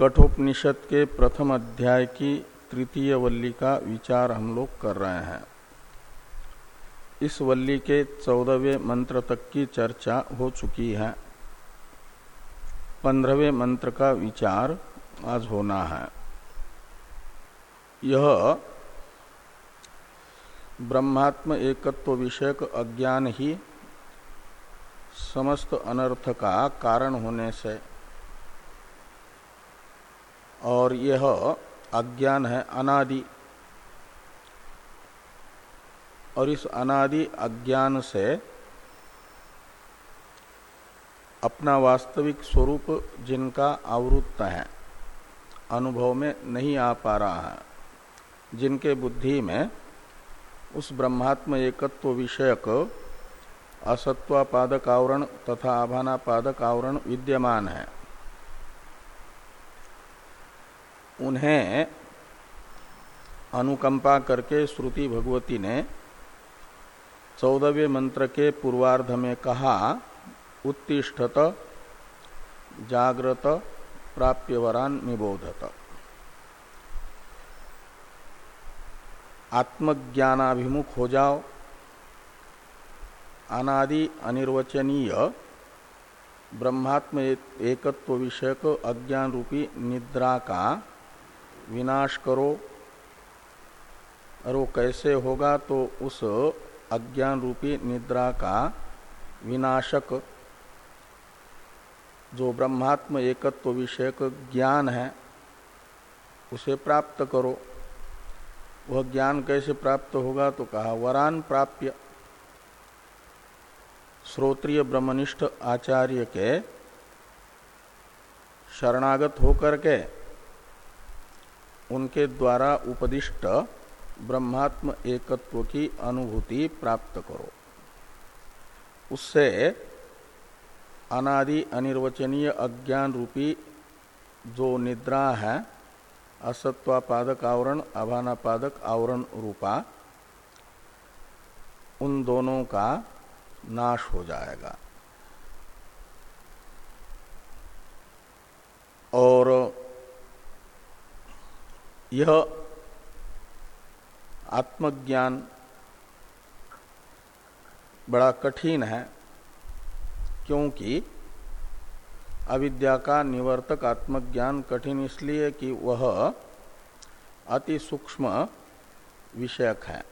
कठोपनिषद के प्रथम अध्याय की तृतीय वल्ली का विचार हम लोग कर रहे हैं। इस वल्ली के चौदहवें मंत्र तक की चर्चा हो चुकी है। पंद्रहवें मंत्र का विचार आज होना है। यह ब्रह्मात्म एकत्व विषयक अज्ञान ही समस्त अनर्थ का कारण होने से और यह अज्ञान है, अनादि। और इस अनादि अज्ञान से अपना वास्तविक स्वरूप जिनका आवृत्त है, अनुभव में नहीं आ पा रहा है। जिनके बुद्धि में उस ब्रह्मात्म एकत्व विषयक असत्वापादक आवरण तथा आभानापादक आवरण विद्यमान है। उन्हें अनुकंपा करके श्रुति भगवती ने चौदहवें मंत्र के पूर्वार्ध में कहा, उत्तिष्ठत जागृत प्राप्यवरान निबोधत. आत्मज्ञानाभिमुख हो जाओ। अनादि अनिर्वचनीय, ब्रह्मात्म एकत्व विषयक अज्ञान रूपी निद्रा का विनाश करो। और वो कैसे होगा तो उस अज्ञान रूपी निद्रा का विनाशक, जो ब्रह्मात्म एकत्व विषयक ज्ञान है, उसे प्राप्त करो। वह ज्ञान कैसे प्राप्त होगा तो कहा, वरान प्राप्य। श्रोत्रिय ब्रह्मनिष्ठ आचार्य के शरणागत होकर के उनके द्वारा उपदिष्ट ब्रह्मात्म एकत्व की अनुभूति प्राप्त करो। उससे अनादि अनिर्वचनीय अज्ञान रूपी जो निद्रा है, असत्वापादक आवरण, अभानापादक आवरण रूपा, उन दोनों का नाश हो जाएगा। और यह आत्मज्ञान बड़ा कठिन है, क्योंकि अविद्या का निवर्तक आत्मज्ञान कठिन इसलिए कि वह अति सूक्ष्म विषयक है।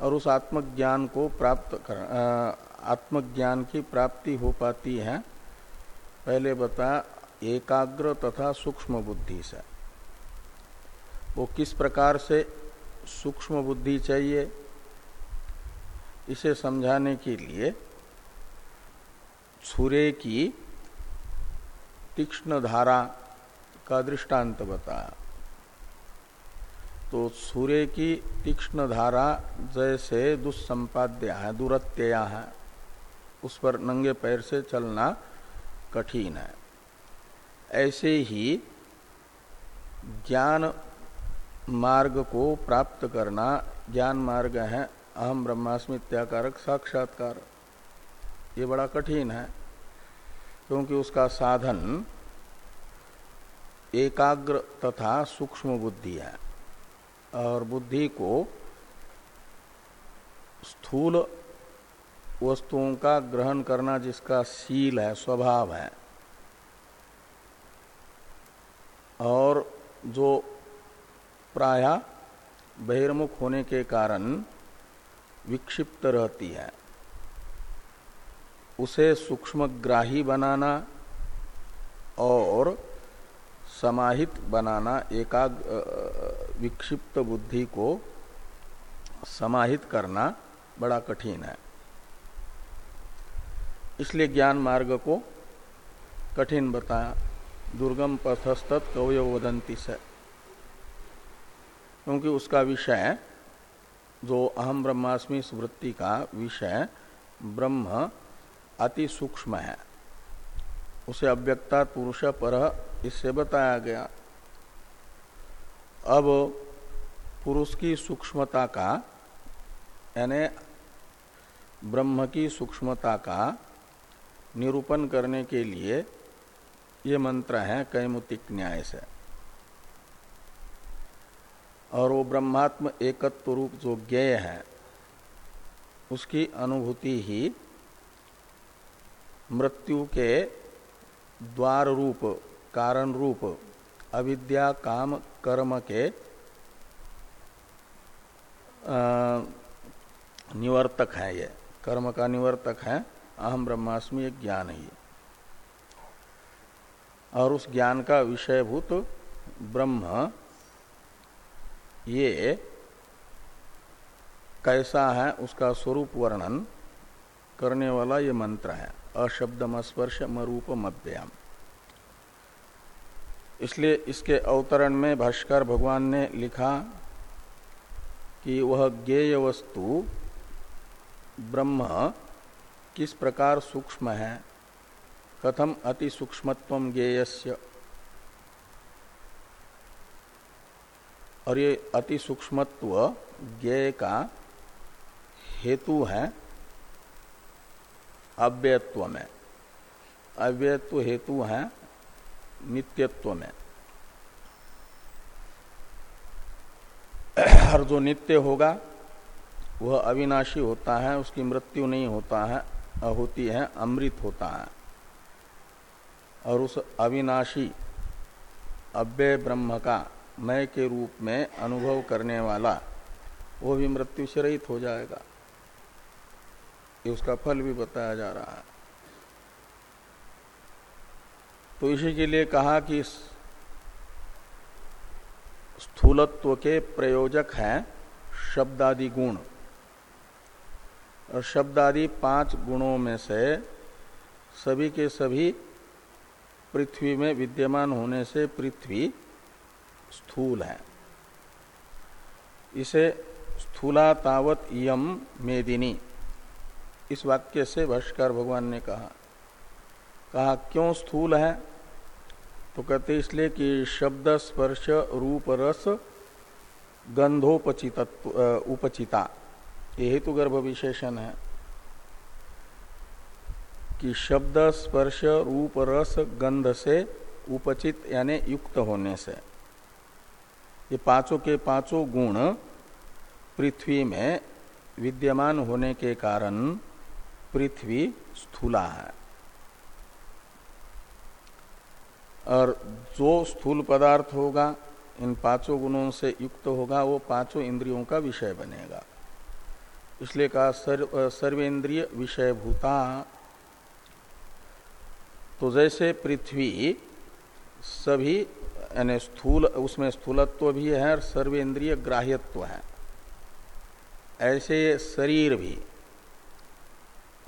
और उस आत्मज्ञान को प्राप्त कर आत्मज्ञान की प्राप्ति हो पाती है। पहले बताया एकाग्र तथा सूक्ष्म बुद्धि से। वो किस प्रकार से सूक्ष्म बुद्धि चाहिए, इसे समझाने के लिए सूर्य की तीक्ष्ण धारा का दृष्टांत बताया। तो सूर्य की तीक्ष्ण धारा जैसे दुस्संपाद्य है दुरत्यया है, उस पर नंगे पैर से चलना कठिन है। ऐसे ही ज्ञान मार्ग को प्राप्त करना ज्ञान मार्ग है। अहम ब्रह्मास्मि त्याकारक साक्षात्कार। ये बड़ा कठिन है, क्योंकि उसका साधन एकाग्र तथा सूक्ष्म बुद्धि है, और बुद्धि को स्थूल वस्तुओं का ग्रहण करना जिसका शील है, स्वभाव है और जो प्राय बहिर्मुख होने के कारण विक्षिप्त रहती है। उसे सूक्ष्मग्राही बनाना और समाहित बनाना एकाग विक्षिप्त बुद्धि को समाहित करना बड़ा कठिन है। इसलिए ज्ञान मार्ग को कठिन बताया दुर्गम पथस्त कवय वदंती से। क्योंकि उसका विषय, जो अहम ब्रह्मास्मि स्मृति का विषय, ब्रह्म अति सूक्ष्म है। उसे अव्यक्ता पुरुष पर इससे बताया गया। अब पुरुष की सूक्ष्मता का, यानी ब्रह्म की सूक्ष्मता का निरूपण करने के लिए ये मंत्र है कैमुतिक न्याय से। और वो ब्रह्मात्म एकत्व रूप जो ज्ञेय है, उसकी अनुभूति ही मृत्यु के द्वार रूप, कारण रूप, अविद्या, काम, कर्म के निवर्तक है ये। कर्म का निवर्तक है, अहम ब्रह्मास्मि एक ज्ञान ही। और उस ज्ञान का विषयभूत ब्रह्म, ये कैसा है, उसका स्वरूप वर्णन करने वाला ये मंत्र है अशब्दम स्पर्श मरूप मव्याम इसलिए इसके अवतरण में भाष्कर भगवान ने लिखा कि वह ज्ञेय वस्तु ब्रह्म किस प्रकार सूक्ष्म है कथम अति सूक्ष्मत्व ज्ञेयस्य। और ये अति सूक्ष्मत्व ज्ञेय का हेतु है अव्ययत्व में। अव्ययत्व हेतु है नित्यत्व में। और जो नित्य होगा, वह अविनाशी होता है, उसकी मृत्यु नहीं होता है, होती है, अमृत होता है। और उस अविनाशी अव्यय ब्रह्म का मय के रूप में अनुभव करने वाला, वो भी मृत्यु से रहित हो जाएगा। ये उसका फल भी बताया जा रहा है। तो इसी के लिए कहा कि स्थूलत्व के प्रयोजक हैं शब्दादि गुण। और शब्दादि पाँच गुणों में से सभी के सभी पृथ्वी में विद्यमान होने से पृथ्वी स्थूल है। इसे स्थूला तावत यम मेदिनी। इस वाक्य से भाष्कर भगवान ने कहा कहा, क्यों स्थूल है? तो कहते इसलिए कि शब्द स्पर्श रूप रस गंधोपचित उपचिता। ये हेतु गर्भ विशेषण है। कि शब्द स्पर्श रूप रस गंध से उपचित यानी युक्त होने से। ये पाँचों के पाँचों गुण पृथ्वी में विद्यमान होने के कारण पृथ्वी स्थूला है। और जो स्थूल पदार्थ होगा, इन पाँचों गुणों से युक्त होगा, वो पाँचों इंद्रियों का विषय बनेगा। इसलिए कहा सर्व, सर्वेंद्रिय विषय भूता तो जैसे पृथ्वी सभी, यानी स्थूल, उसमें स्थूलत्व भी है और सर्वेंद्रिय ग्राह्यत्व है। ऐसे शरीर भी,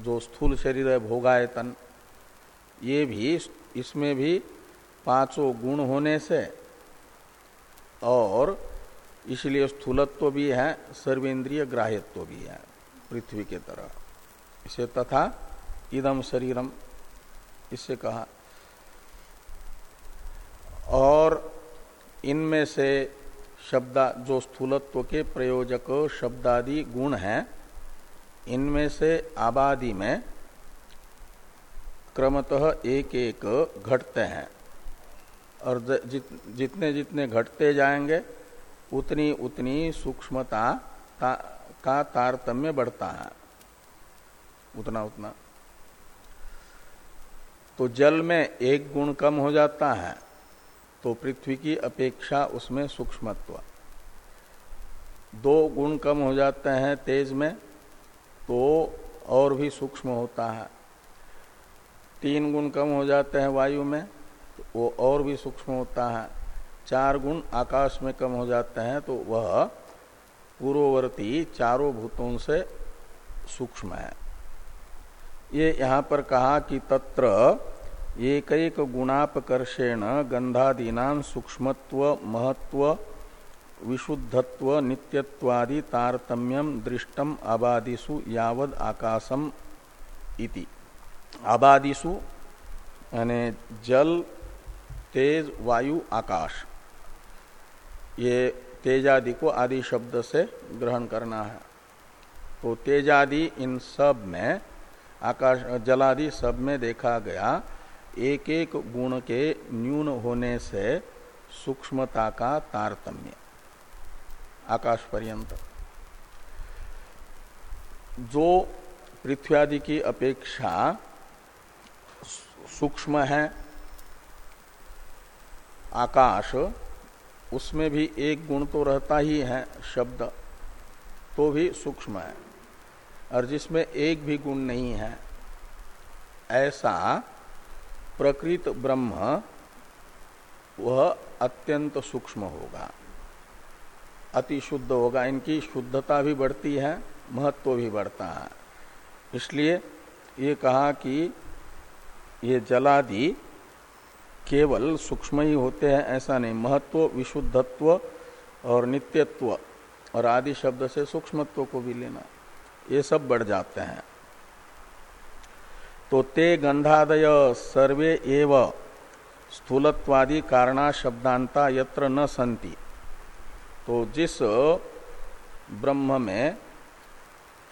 जो स्थूल शरीर है, भोगायतन, ये भी इसमें भी पाँचों गुण होने से और इसलिए स्थूलत्व भी है, सर्वेंद्रिय ग्राह्यत्व भी है, पृथ्वी के तरह। इसे तथा इदम शरीरम इससे कहा। और इनमें से शब्दा जो स्थूलत्व के प्रयोजक शब्दादि गुण हैं इनमें से आबादी में क्रमतः एक एक घटते हैं। और जित, जितने जितने घटते जाएँगे उतनी उतनी सूक्ष्मता ता, का तारतम्य बढ़ता है। उतना उतना। तो जल में एक गुण कम हो जाता है तो पृथ्वी की अपेक्षा उसमें सूक्ष्मत्व। दो गुण कम हो जाते हैं तेज में तो और भी सूक्ष्म होता है। तीन गुण कम हो जाते हैं वायु में तो वो और भी सूक्ष्म होता है। चार गुण आकाश में कम हो जाते हैं तो वह पूर्ववर्ती चारों भूतों से सूक्ष्म है। ये यहाँ पर कहा कि तत्र एक एक गुणापकर्षेण गंधादीना सूक्ष्मत्व, महत्व, विशुद्धत्व, नित्यत्वादि तारतम्यम दृष्टम आबादिषु यावद आकाशम इति। आबादिषु यानी जल, तेज, वायु, आकाश। ये तेजादि को आदि शब्द से ग्रहण करना है। तो तेजादि इन सब में आकाश, जलादि सब में देखा गया एक एक गुण के न्यून होने से सूक्ष्मता का तारतम्य। आकाश पर्यंत। जो पृथ्वी आदि की अपेक्षा सूक्ष्म है, आकाश, उसमें भी एक गुण तो रहता ही है, शब्द तो भी सूक्ष्म है। और जिसमें एक भी गुण नहीं है। ऐसा प्रकृत ब्रह्म, वह अत्यंत सूक्ष्म होगा। अति शुद्ध होगा। इनकी शुद्धता भी बढ़ती है, महत्व भी बढ़ता है। इसलिए ये कहा कि ये जलादि केवल सूक्ष्म ही होते हैं, ऐसा नहीं। महत्व, विशुद्धत्व और नित्यत्व और आदि शब्द से सूक्ष्मत्व को भी लेना। ये सब बढ़ जाते हैं। तो ते गंधादय सर्वे एव स्थूलत्वादि कारणा शब्दांता यत्र न संति तो जिस ब्रह्म में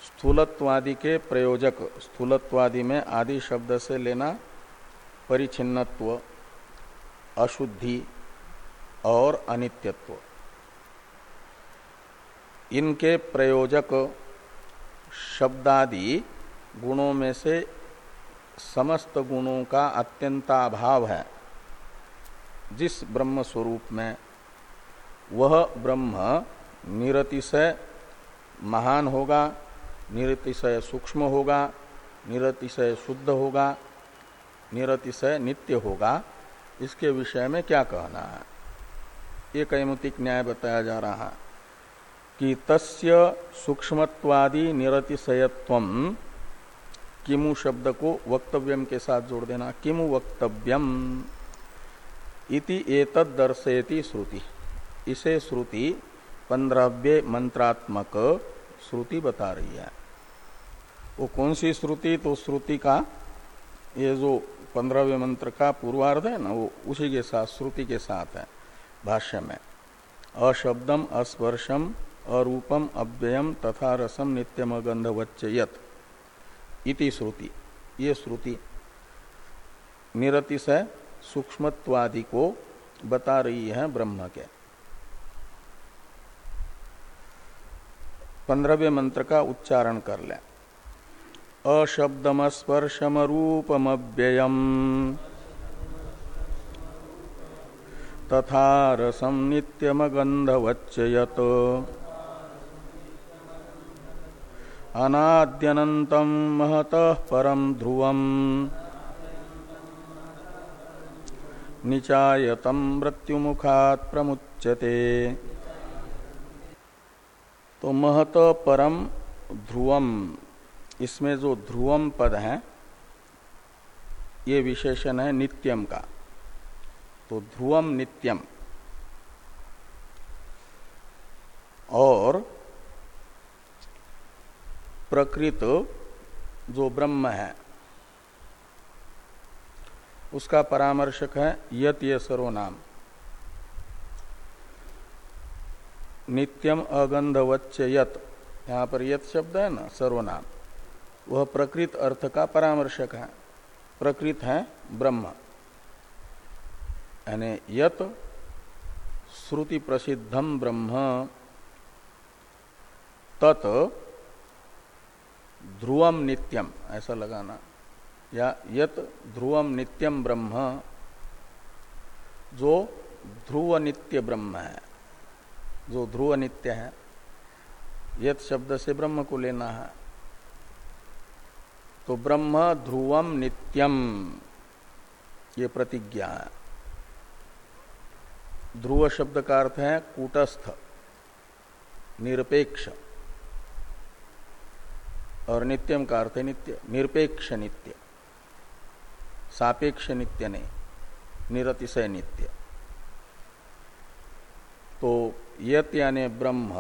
स्थूलत्वादि के प्रयोजक, स्थूलत्वादि में आदि शब्द से लेना परिचिन्नत्व अशुद्धि और अनित्यत्व। इनके प्रयोजक शब्दादि गुणों में से समस्त गुणों का अत्यंताभाव है। जिस ब्रह्म स्वरूप में वह ब्रह्म निरतिशय महान होगा, निरतिशय सूक्ष्म होगा, निरतिशय शुद्ध होगा, निरतिशय नित्य होगा, इसके विषय में क्या कहना है? ये कैमुतिक न्याय बताया जा रहा है। कि तस्य सूक्ष्मत्वादि निरतिशयत्व किमु शब्द को वक्तव्यम के साथ जोड़ देना, किमु वक्तव्यम? इति एतद दर्शयति श्रुति। इसे श्रुति पंद्रहव्य मंत्रात्मक श्रुति बता रही है। वो कौन सी श्रुति? तो श्रुति का, ये जो पंद्रहवें मंत्र का पूर्वार्ध है ना, वो उसी के साथ, श्रुति के साथ है भाष्य में। अशब्दम, अस्पर्शम अरूपम अव्ययम तथा रसम नित्यम गंधवच्चयत इति श्रुति। ये श्रुति निरतिशय सूक्ष्मत्वादि को बता रही है ब्रह्म के। पंद्रहवें मंत्र का उच्चारण कर लें। अशब्दमस्पर्शमरूपमव्ययम् तथा रसम नित्यमगंधवच्च यत् अनाद्यनन्तं महतः परं ध्रुवम्। निचायतं मृत्युमुखात् प्रमुच्यते। तो महत परम ध्रुवम। इसमें जो ध्रुवम पद है, ये विशेषण है नित्यम का। तो ध्रुवम नित्यम। और प्रकृत जो ब्रह्म है, उसका परामर्शक है यत ये सर्वनाम। नित्यम अगंधवच्च यत, यहाँ पर यत शब्द है ना, सर्वनाम। वह प्रकृत अर्थ का परामर्शक है, प्रकृत है ब्रह्म। यानी यत श्रुति प्रसिद्धम ब्रह्म, तत् ध्रुवम नित्यम, ऐसा लगाना। या यत ध्रुवम नित्यम ब्रह्म, जो ध्रुव नित्य ब्रह्म है, जो ध्रुव नित्य है, यत शब्द से ब्रह्म को लेना है। तो ब्रह्म ध्रुवम नित्यम, ये प्रतिज्ञा है। ध्रुव शब्द का अर्थ है कूटस्थ, निरपेक्ष। और नित्यम का अर्थ नित्य, निरपेक्ष नित्य, सापेक्ष नित्य नहीं, निरतिशय नित्य। तो यत यानी ब्रह्म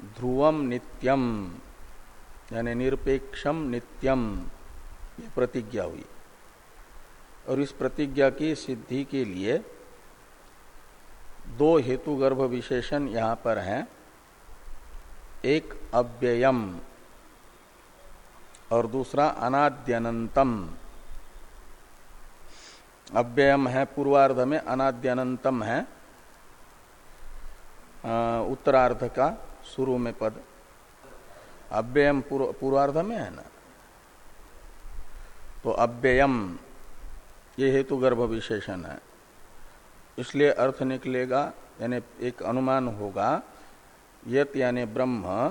ध्रुवम नित्यम, यानी निरपेक्षम नित्यम, ये प्रतिज्ञा हुई। और इस प्रतिज्ञा की सिद्धि के लिए दो हेतु गर्भ विशेषण यहाँ पर हैं। एक अव्ययम और दूसरा अनाद्यनंतम। अव्ययम है पूर्वार्ध में, अनाद्यनंतम है उत्तरार्ध का शुरू में पद। अव्ययम पूर्वार्ध में है ना? तो अव्ययम, ये हेतु गर्भ विशेषण है। इसलिए अर्थ निकलेगा, यानी एक अनुमान होगा, यत यानी ब्रह्म,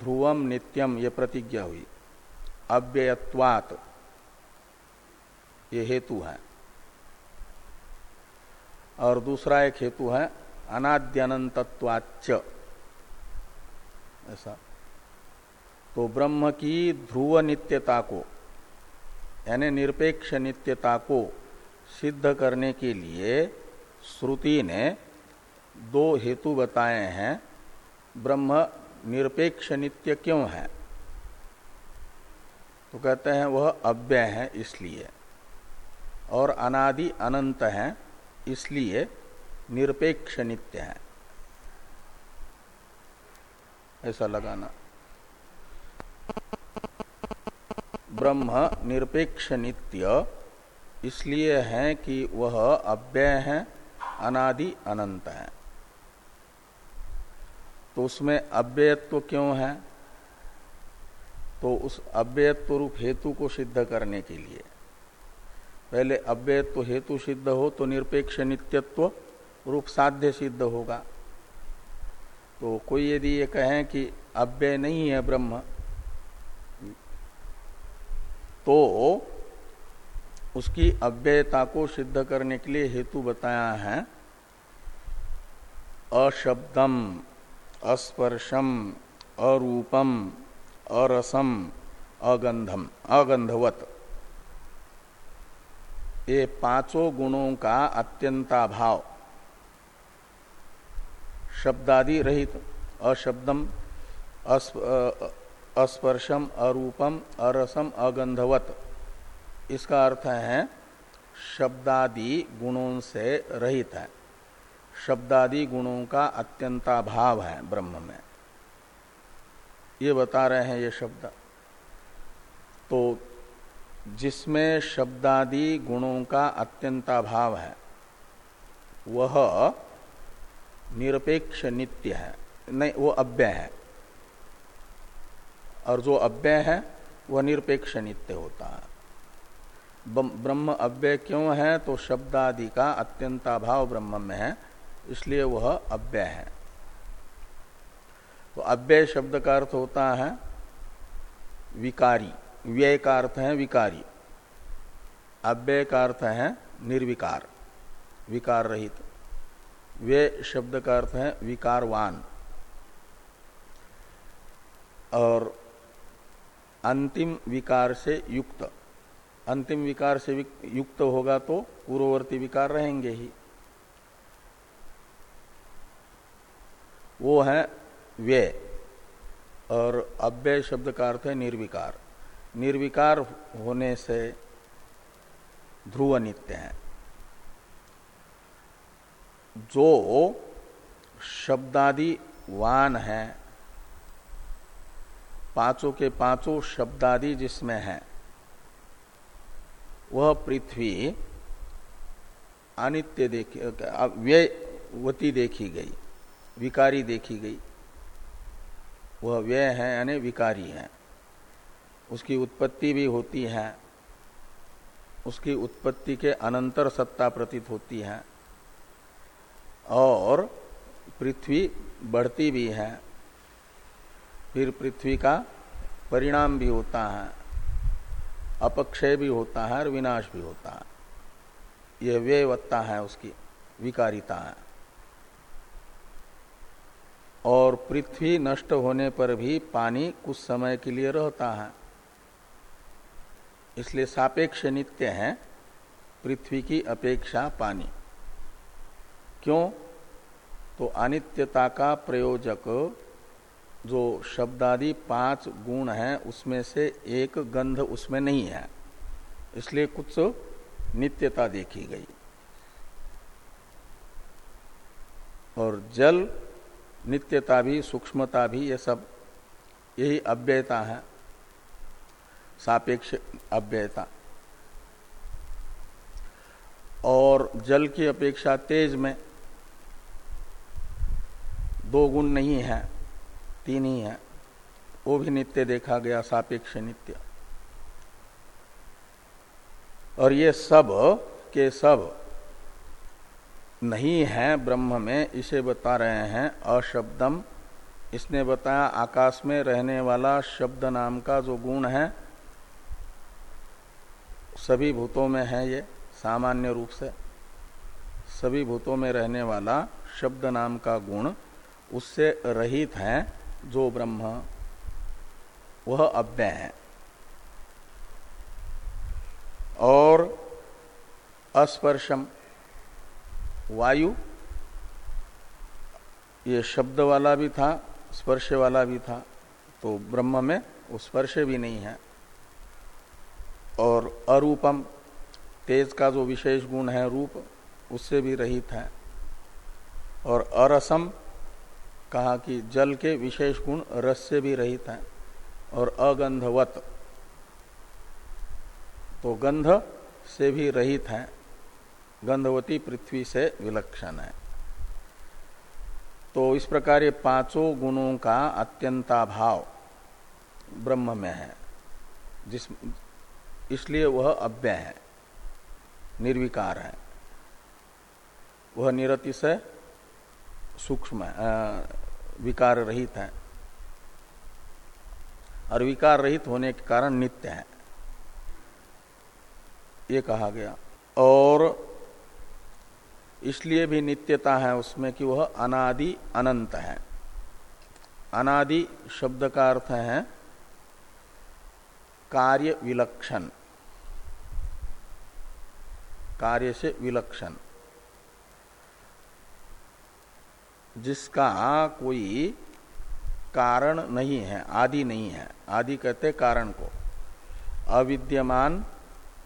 ध्रुवम नित्यम, ये प्रतिज्ञा हुई। अव्ययत्वात। ये हेतु है। और दूसरा एक हेतु है अनाद्यनंतत्वाच ऐसा। तो ब्रह्म की ध्रुव नित्यता को, यानी निरपेक्ष नित्यता को सिद्ध करने के लिए श्रुति ने दो हेतु बताए हैं। ब्रह्म निरपेक्ष नित्य क्यों है? तो कहते हैं, वह अव्यय है इसलिए और अनादि अनंत है इसलिए निरपेक्ष नित्य है। ऐसा लगाना। ब्रह्म निरपेक्ष नित्य इसलिए है कि वह अव्यय है, अनादि अनंत है। तो उसमें अव्ययत्व क्यों है? तो उस अव्ययत्व रूप हेतु को सिद्ध करने के लिए। पहले अव्ययत्व हेतु सिद्ध हो तो निरपेक्ष नित्यत्व रूप साध्य सिद्ध होगा। तो कोई यदि ये कहें कि अव्यय नहीं है ब्रह्म तो उसकी अव्ययता को सिद्ध करने के लिए हेतु बताया है, अशब्दम, अस्पर्शम, अरूपम अरसम अगंधम, अगंधवत। ये पाँचों गुणों का अत्यंताभाव। शब्दादि रहित अशब्दम अस्पर्शम, अरूपम, अरसम, अगंधवत। इसका अर्थ है, शब्दादि गुणों से रहित है। शब्दादि गुणों का अत्यंता भाव है ब्रह्म में। ये बता रहे हैं ये शब्द। तो जिसमें शब्दादि गुणों का अत्यंता भाव है, वह निरपेक्ष नित्य है, नहीं, वो अव्यय है। और जो अव्यय है, वह निरपेक्ष नित्य होता है। ब्रह्म अव्यय क्यों है? तो शब्दादि का अत्यंताभाव ब्रह्म में है, इसलिए वह अव्यय है। तो अव्यय शब्द का अर्थ होता है विकारी। व्यय का अर्थ है विकारी। अव्यय का अर्थ है निर्विकार, विकार रहित। व्यय शब्द का अर्थ है विकारवान। और अंतिम विकार से युक्त। अंतिम विकार से युक्त होगा तो पूर्ववर्ती विकार रहेंगे ही। वो है व्यय। और अव्यय शब्द का अर्थ है निर्विकार। निर्विकार होने से ध्रुव नित्य है। जो शब्दादि वान है, पाँचों के पाँचों शब्दादि जिसमें है, वह पृथ्वी अनित्य देखी व्ययवती देखी गई, विकारी देखी गई। वह व्यय है यानी विकारी है। उसकी उत्पत्ति भी होती है। उसकी उत्पत्ति के अनंतर सत्ता प्रतीत होती है। और पृथ्वी बढ़ती भी है। फिर पृथ्वी का परिणाम भी होता है। अपक्षय भी होता है और विनाश भी होता है। यह व्ययवत्ता है, उसकी विकारिता है। और पृथ्वी नष्ट होने पर भी पानी कुछ समय के लिए रहता है। इसलिए सापेक्ष नित्य है, पृथ्वी की अपेक्षा पानी। क्यों? तो अनित्यता का प्रयोजक जो शब्दादि पाँच गुण हैं, उसमें से एक गंध उसमें नहीं है। इसलिए कुछ नित्यता देखी गई। और जल नित्यता भी, सूक्ष्मता भी, ये सब, यही अव्ययता है। सापेक्ष अव्ययता। और जल की अपेक्षा तेज में दो गुण नहीं है, तीन ही है। वो भी नित्य देखा गया, सापेक्ष नित्य। और ये सब के सब नहीं है ब्रह्म में, इसे बता रहे हैं अशब्दम। इसने बताया आकाश में रहने वाला शब्द नाम का जो गुण है, सभी भूतों में है ये, सामान्य रूप से। सभी भूतों में रहने वाला शब्द नाम का गुण उससे रहित है जो ब्रह्म। वह अव्यय है। और अस्पर्शम। वायु, ये शब्द वाला भी था, स्पर्श वाला भी था तो ब्रह्म में वो स्पर्श भी नहीं है। और अरूपम, तेज का जो विशेष गुण है रूप, उससे भी रहित है। और अरसम, कहा कि जल के विशेष गुण रस से भी रहित है। और अगंधवत तो गंध से भी रहित है। गंधवती पृथ्वी से विलक्षण है। तो इस प्रकार ये पाँचों गुणों का अत्यंताभाव ब्रह्म में है, जिस इसलिए वह अव्यय है, निर्विकार है। वह निरति से सूक्ष्म विकार रहित है। और विकार रहित होने के कारण नित्य है। ये कहा गया। और इसलिए भी नित्यता है उसमें कि वह अनादि अनंत है। अनादि शब्द का अर्थ है कार्य विलक्षण। कार्य से विलक्षण। जिसका कोई कारण नहीं है, आदि नहीं है। आदि कहते कारण को। अविद्यमान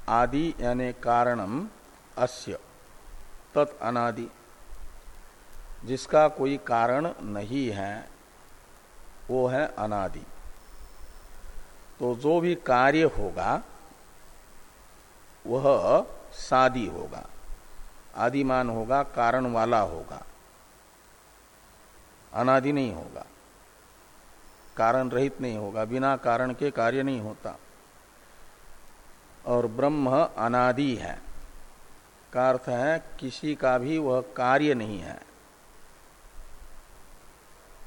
आदि यानी कारणम अस्य। तत् अनादि। जिसका कोई कारण नहीं है, वो है अनादि। तो जो भी कार्य होगा, वह सादी होगा। आदिमान होगा, कारण वाला होगा। अनादि नहीं होगा। कारण रहित नहीं होगा। बिना कारण के कार्य नहीं होता। और ब्रह्म अनादि है। का अर्थ है, किसी का भी वह कार्य नहीं है।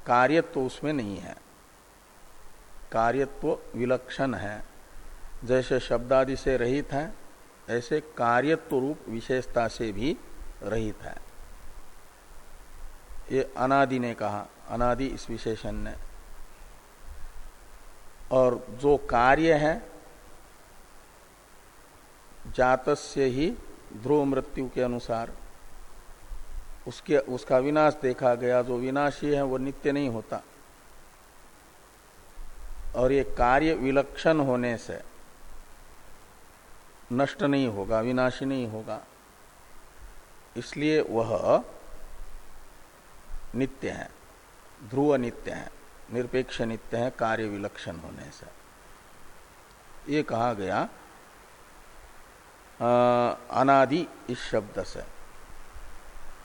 कार्यत्व तो उसमें नहीं है। कार्यत्व विलक्षण है। जैसे शब्दादि से रहित है, ऐसे कार्यत्व रूप विशेषता से भी रहित है। ये अनादि ने कहा, अनादि इस विशेषण ने। और जो कार्य है, जातस्य ही ध्रुव मृत्यु के अनुसार, उसके, उसका विनाश देखा गया, जो विनाशी है, वो नित्य नहीं होता। और ये कार्य विलक्षण होने से नष्ट नहीं होगा, विनाशी नहीं होगा। इसलिए वह नित्य है, ध्रुव नित्य है, निरपेक्ष नित्य है, कार्य विलक्षण होने से। ये कहा गया अनादि इस शब्द से।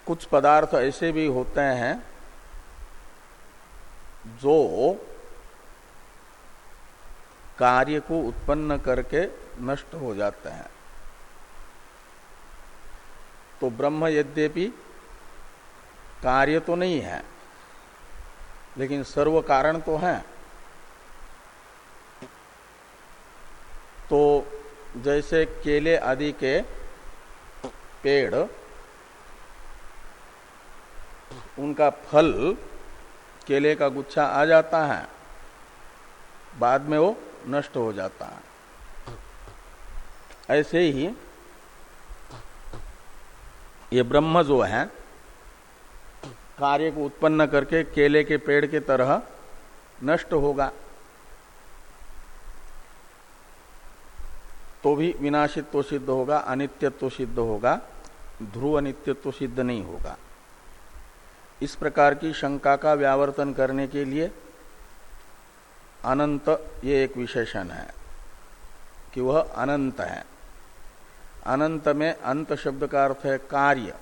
कुछ पदार्थ ऐसे भी होते हैं जो कार्य को उत्पन्न करके नष्ट हो जाते हैं। तो ब्रह्म यद्यपि कार्य तो नहीं है, लेकिन सर्व कारण तो है। तो जैसे केले आदि के पेड़, उनका फल केले का गुच्छा आ जाता है। बाद में वो नष्ट हो जाता है। ऐसे ही ये ब्रह्म जो है, कार्य को उत्पन्न करके केले के पेड़ के तरह नष्ट होगा। तो भी विनाशित्व सिद्ध होगा, अनित्यत्व सिद्ध होगा, ध्रुव अनित्यत्व सिद्ध नहीं होगा। इस प्रकार की शंका का व्यावर्तन करने के लिए अनंत ये एक विशेषण है कि वह अनंत है। अनंत में अंत शब्द का अर्थ है कार्य।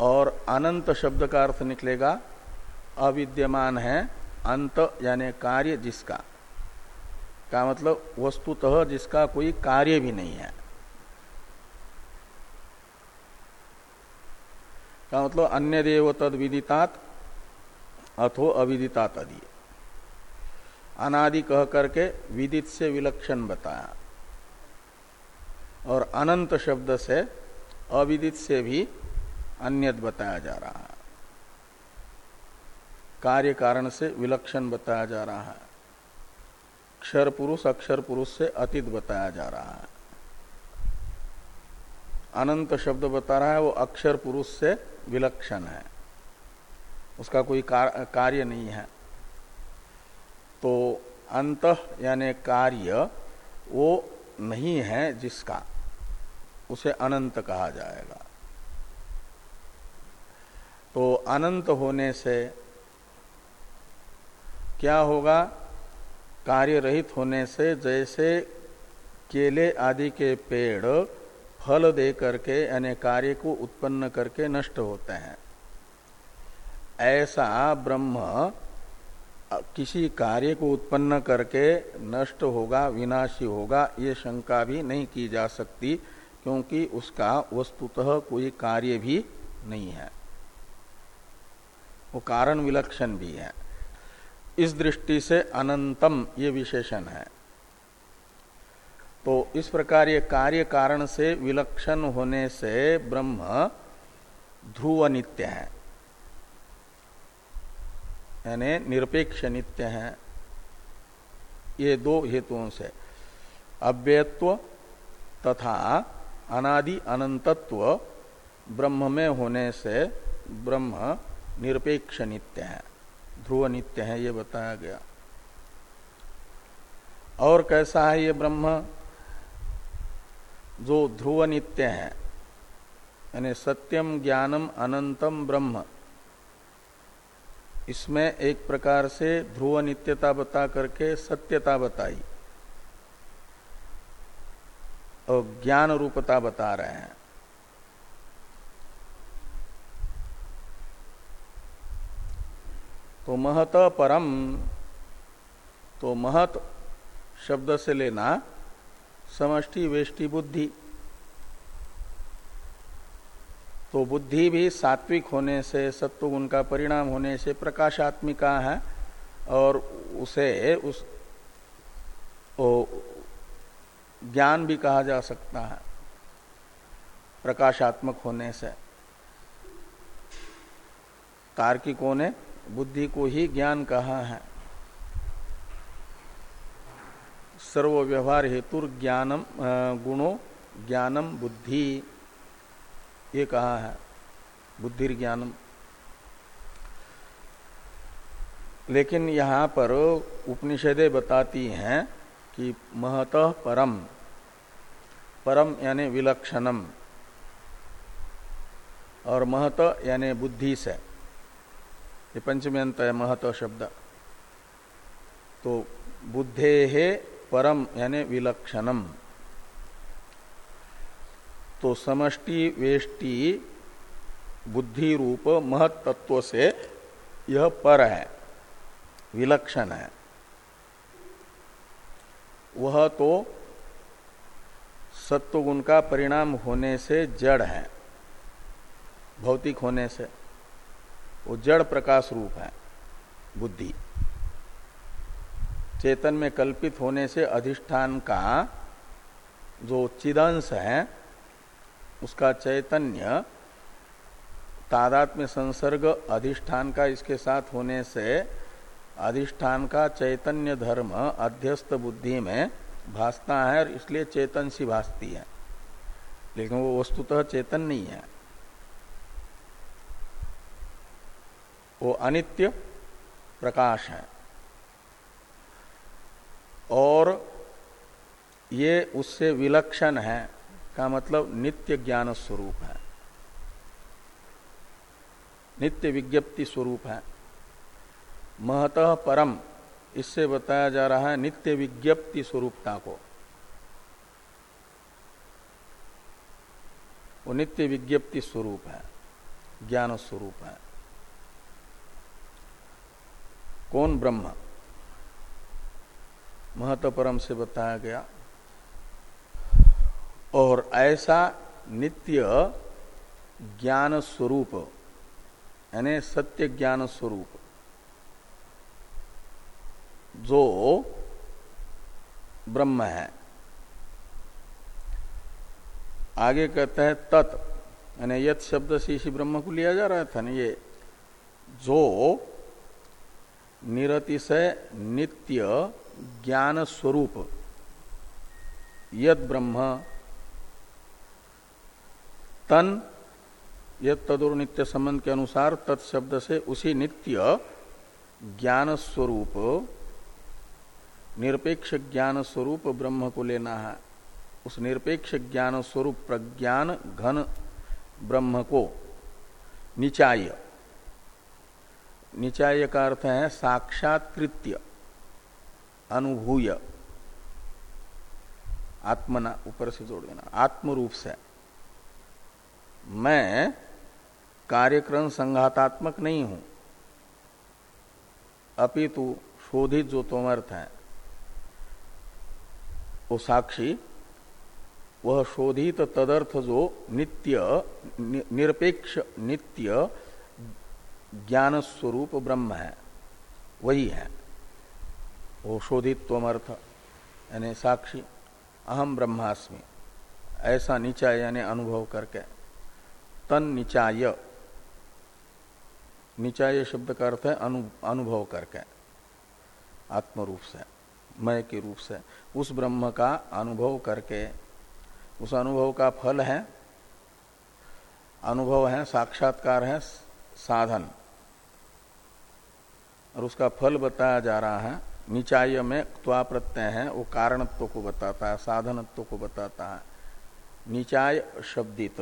और अनंत शब्द का अर्थ निकलेगा, अविद्यमान है, अंत यानी कार्य जिसका। का मतलब वस्तुतः जिसका कोई कार्य भी नहीं है। का मतलब अन्य देव तद विदितात अथो अविदितात अनादि कह करके विदित से विलक्षण बताया। और अनंत शब्द से अविदित से भी अन्यत बताया जा रहा है। कार्य कारण से विलक्षण बताया जा रहा है। अक्षर पुरुष अक्षर पुरुष से अतीत बताया जा रहा है। अनंत शब्द बता रहा है, वो अक्षर पुरुष से विलक्षण है। उसका कोई कार्य नहीं है। तो अंत, यानी कार्य, वो नहीं है जिसका, उसे अनंत कहा जाएगा। तो अनंत होने से क्या होगा? कार्य रहित होने से जैसे केले आदि के पेड़ फल दे करके, यानी कार्य को उत्पन्न करके नष्ट होते हैं। ऐसा ब्रह्म किसी कार्य को उत्पन्न करके नष्ट होगा, विनाशी होगा, ये शंका भी नहीं की जा सकती, क्योंकि उसका वस्तुतः कोई कार्य भी नहीं है। वो कारण विलक्षण भी है। इस दृष्टि से अनंतम ये विशेषण है। तो इस प्रकार ये कार्य कारण से विलक्षण होने से ब्रह्म ध्रुव नित्य है। यानी निरपेक्ष नित्य है। ये दो हेतुओं से। अव्यत्व तथा अनादि अनंतत्व ब्रह्म में होने से ब्रह्म निरपेक्ष नित्य है। ध्रुव नित्य है, ये बताया गया। और कैसा है ये ब्रह्म? जो ध्रुव नित्य है, यानी सत्यम ज्ञानम अनंतम ब्रह्म, इसमें एक प्रकार से ध्रुव नित्यता बता करके सत्यता बताई और ज्ञान रूपता बता रहे हैं। तो महत परम। तो महत शब्द से लेना समष्टि वेष्टि बुद्धि। तो बुद्धि भी सात्विक होने से, सत्वगुण का परिणाम होने से प्रकाशात्मिका है और उसे उस ज्ञान भी कहा जा सकता है, प्रकाशात्मक होने से। तार्किकों ने बुद्धि को ही ज्ञान कहा है। सर्व व्यवहार हेतु ज्ञानम गुणो ज्ञानम बुद्धि, ये कहा है बुद्धि ज्ञानम। लेकिन यहाँ पर उपनिषदे बताती हैं कि महत परम परम यानी विलक्षणम, और महत यानी बुद्धि से। ये पंचमी अंत है महत्व शब्द। तो बुद्धे है परम यानी विलक्षणम। तो समष्टि वेष्टि बुद्धि रूप महत तत्व से यह पर है, विलक्षण है। वह तो सत्वगुण का परिणाम होने से जड़ है, भौतिक होने से। वो जड़ प्रकाश रूप है, बुद्धि। चेतन में कल्पित होने से अधिष्ठान का जो चिदंश है, उसका चैतन्य तादात में संसर्ग अधिष्ठान का इसके साथ होने से अधिष्ठान का चैतन्य धर्म अध्यस्त बुद्धि में भासता है और इसलिए चेतन सी भासती है। लेकिन वो वस्तुतः चेतन नहीं है। वो अनित्य प्रकाश है। और ये उससे विलक्षण है, का मतलब नित्य ज्ञान स्वरूप है। नित्य विज्ञप्ति स्वरूप है। महत परम, इससे बताया जा रहा है नित्य विज्ञप्ति स्वरूपता को। वो नित्य विज्ञप्ति स्वरूप है, ज्ञान स्वरूप है। कौन ब्रह्म? महत्व परम से बताया गया। और ऐसा नित्य ज्ञान स्वरूप, यानी सत्य ज्ञान स्वरूप, जो ब्रह्म है। आगे कहते हैं तत्, यानी यथ शब्द से इसी ब्रह्म को लिया जा रहा था ना ये, जो निरतिशय नित्य ज्ञान स्वरूप यद ब्रह्म, तन यद तदुर नित्य संबंध के अनुसार तत्शब्द से उसी नित्य ज्ञान स्वरूप निरपेक्ष ज्ञान स्वरूप ब्रह्म को लेना है। उस निरपेक्ष ज्ञान स्वरूप प्रज्ञान घन ब्रह्म को, निचाय। निचाय का अर्थ है, साक्षात्कृत्य, अनुभूय। आत्मना ऊपर से जोड़ देना आत्म रूप से। मैं कार्यक्रम संघातात्मक नहीं हूँ। अपितु शोधित जो तोमर्थ है, वो साक्षी, वह शोधित तदर्थ जो नित्य निरपेक्ष नित्य ज्ञान स्वरूप ब्रह्म है वही है। वो शोधित तोमर्थ यानी साक्षी अहम ब्रह्मास्मि। ऐसा निचाय यानी अनुभव करके। तन निचाय। निचाय शब्द का अर्थ है अनु, अनुभव करके। आत्मरूप से मय के रूप से। उस ब्रह्म का अनुभव करके उस अनुभव का फल है अनुभव है साक्षात्कार है साधन। और उसका फल बताया जा रहा है। निचाय में त्वा प्रत्यय है, वो कारणत्व को बताता है, साधनत्व को बताता है। निचाय शब्दित,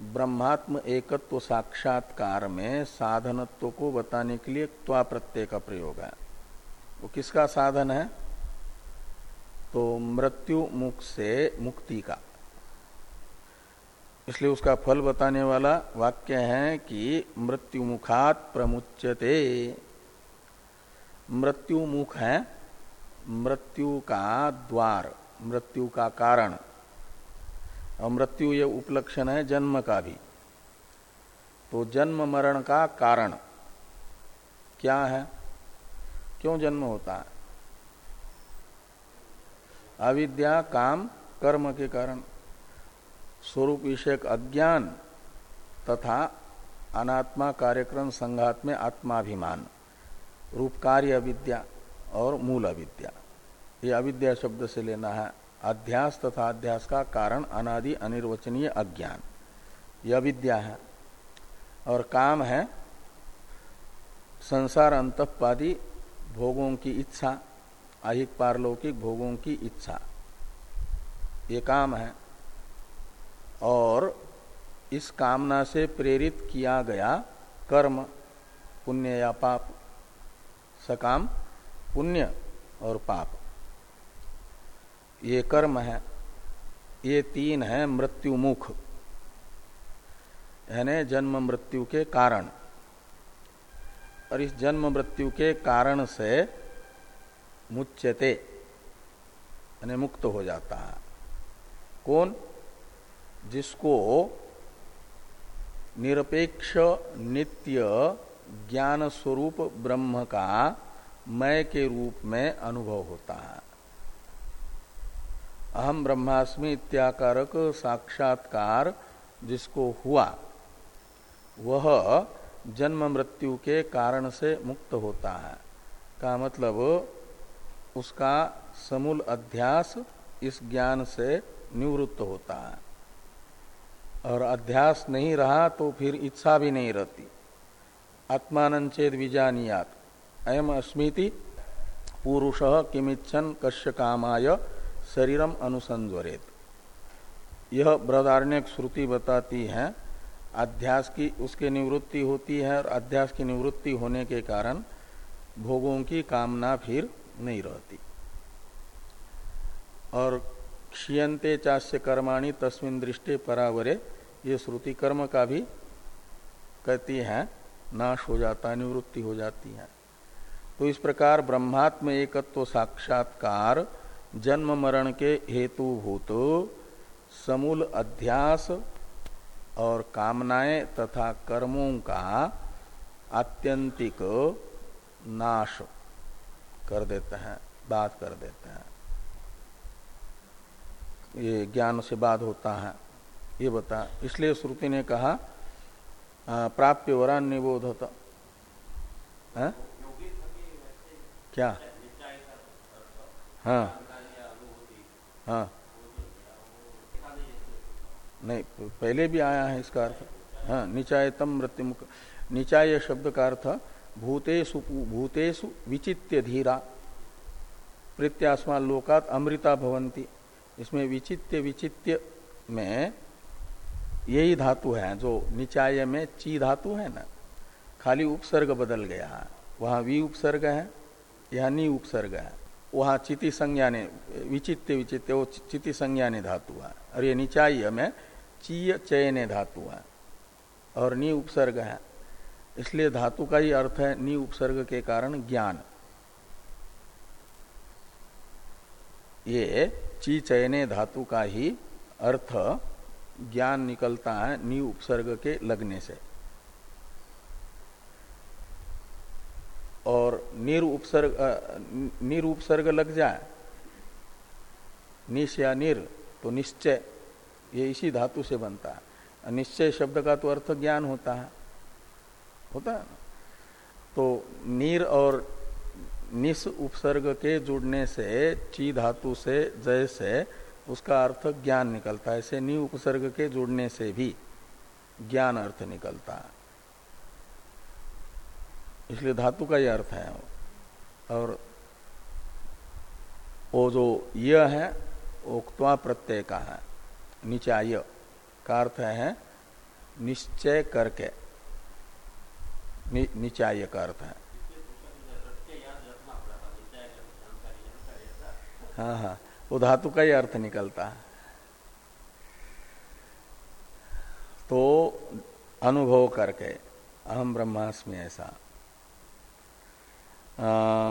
ब्रह्मात्म एकत्व साक्षात्कार में साधनत्व को बताने के लिए त्वा प्रत्यय का प्रयोग है। वो किसका साधन है? तो मृत्यु मुख से मुक्ति का। इसलिए उसका फल बताने वाला वाक्य है कि मृत्यु मुखात प्रमुच्यते। मृत्यु मुख है, मृत्यु का द्वार, मृत्यु का कारण। और मृत्यु ये उपलक्षण है जन्म का भी। तो जन्म मरण का कारण क्या है? क्यों जन्म होता है? अविद्या, काम, कर्म के कारण। स्वरूप विषयक अज्ञान तथा अनात्मा कार्यक्रम संघात में आत्माभिमान रूप कार्य अविद्या और मूल अविद्या। ये अविद्या शब्द से लेना है। अध्यास तथा अध्यास का कारण अनादि अनिर्वचनीय अज्ञान। यह अविद्या है और काम है संसार अंतपादी भोगों की इच्छा अहिक पारलौकिक भोगों की इच्छा। ये काम है और इस कामना से प्रेरित किया गया कर्म, पुण्य या पाप, सकाम, पुण्य और पाप। ये कर्म है, ये तीन है मृत्यु मुख यानी जन्म मृत्यु के कारण। और इस जन्म मृत्यु के कारण से मुच्यते, यानी मुक्त हो जाता है। कौन? जिसको निरपेक्ष नित्य ज्ञान स्वरूप ब्रह्म का मय के रूप में अनुभव होता है। अहम ब्रह्मास्मि इत्याकारक साक्षात्कार जिसको हुआ, वह जन्म मृत्यु के कारण से मुक्त होता है। का मतलब उसका समूल अध्यास इस ज्ञान से निवृत्त होता है। और अध्यास नहीं रहा तो फिर इच्छा भी नहीं रहती। आत्मान चेत विजानियात। अयम अस्मृति, पुरुष किमिच्छन कश्य कामाय शरीरम अनुसंजरेत यह बृहदारण्य श्रुति बताती है, अध्यास की उसके निवृत्ति होती है और अध्यास की निवृत्ति होने के कारण भोगों की कामना फिर नहीं रहती। और क्षीयते चास्य कर्माणी तस्मिन दृष्टि परावरे ये श्रुति कर्म का भी कहती है, नाश हो जाता है, निवृत्ति हो जाती है। तो इस प्रकार ब्रह्मात्म एकत्व साक्षात्कार, जन्म मरण के हेतु भूत समूल अध्यास और कामनाएँ तथा कर्मों का आत्यंतिक नाश कर देते हैं, बात कर देते हैं। ये ज्ञान से बाध होता है। ये बता। इसलिए श्रुति ने कहा प्राप्य वरान निबोधत। है? क्या? हाँ। हाँ। नहीं पहले भी आया है इसका अर्थ। हाँ निचायतम मृत्यु मुख निचाय शब्द का अर्थ, भूतेषु भूतेषु विचित्य धीरा प्रत्यास्मा लोकात अमृता भवंती इसमें विचित्य विचित्य में यही धातु है, जो निचाय में ची धातु है ना। खाली उपसर्ग बदल गया। है वहाँ वी उपसर्ग है या नी उपसर्ग है। वहाँ चिति संज्ञा ने विचित्य विचित्य, वो चिति संज्ञा ने धातु है। और ये निचाय में चीय चयने धातु है। और नी उपसर्ग है। इसलिए धातु का ही अर्थ है नी उपसर्ग के कारण ज्ञान। ये ची चयने धातु का ही अर्थ ज्ञान निकलता है नी उपसर्ग के लगने से। और निर उपसर्ग निर उपसर्ग लग जाए, निश या निर तो निश्चय, ये इसी धातु से बनता है। निश्चय शब्द का तो अर्थ ज्ञान होता है। होता है तो नीर और निस उपसर्ग के जुड़ने से, ची धातु से जैसे उसका अर्थ ज्ञान निकलता है। ऐसे नी उपसर्ग के जुड़ने से भी ज्ञान अर्थ निकलता है। इसलिए धातु का ही अर्थ है और वो जो यह है उक्वा प्रत्यय का है। निचाय का अर्थ है निश्चय करके। नि, निचाय का अर्थ है। हाँ हाँ। वो धातु का ही अर्थ निकलता है। तो अनुभव करके, अहम ब्रह्मास्मि ऐसा।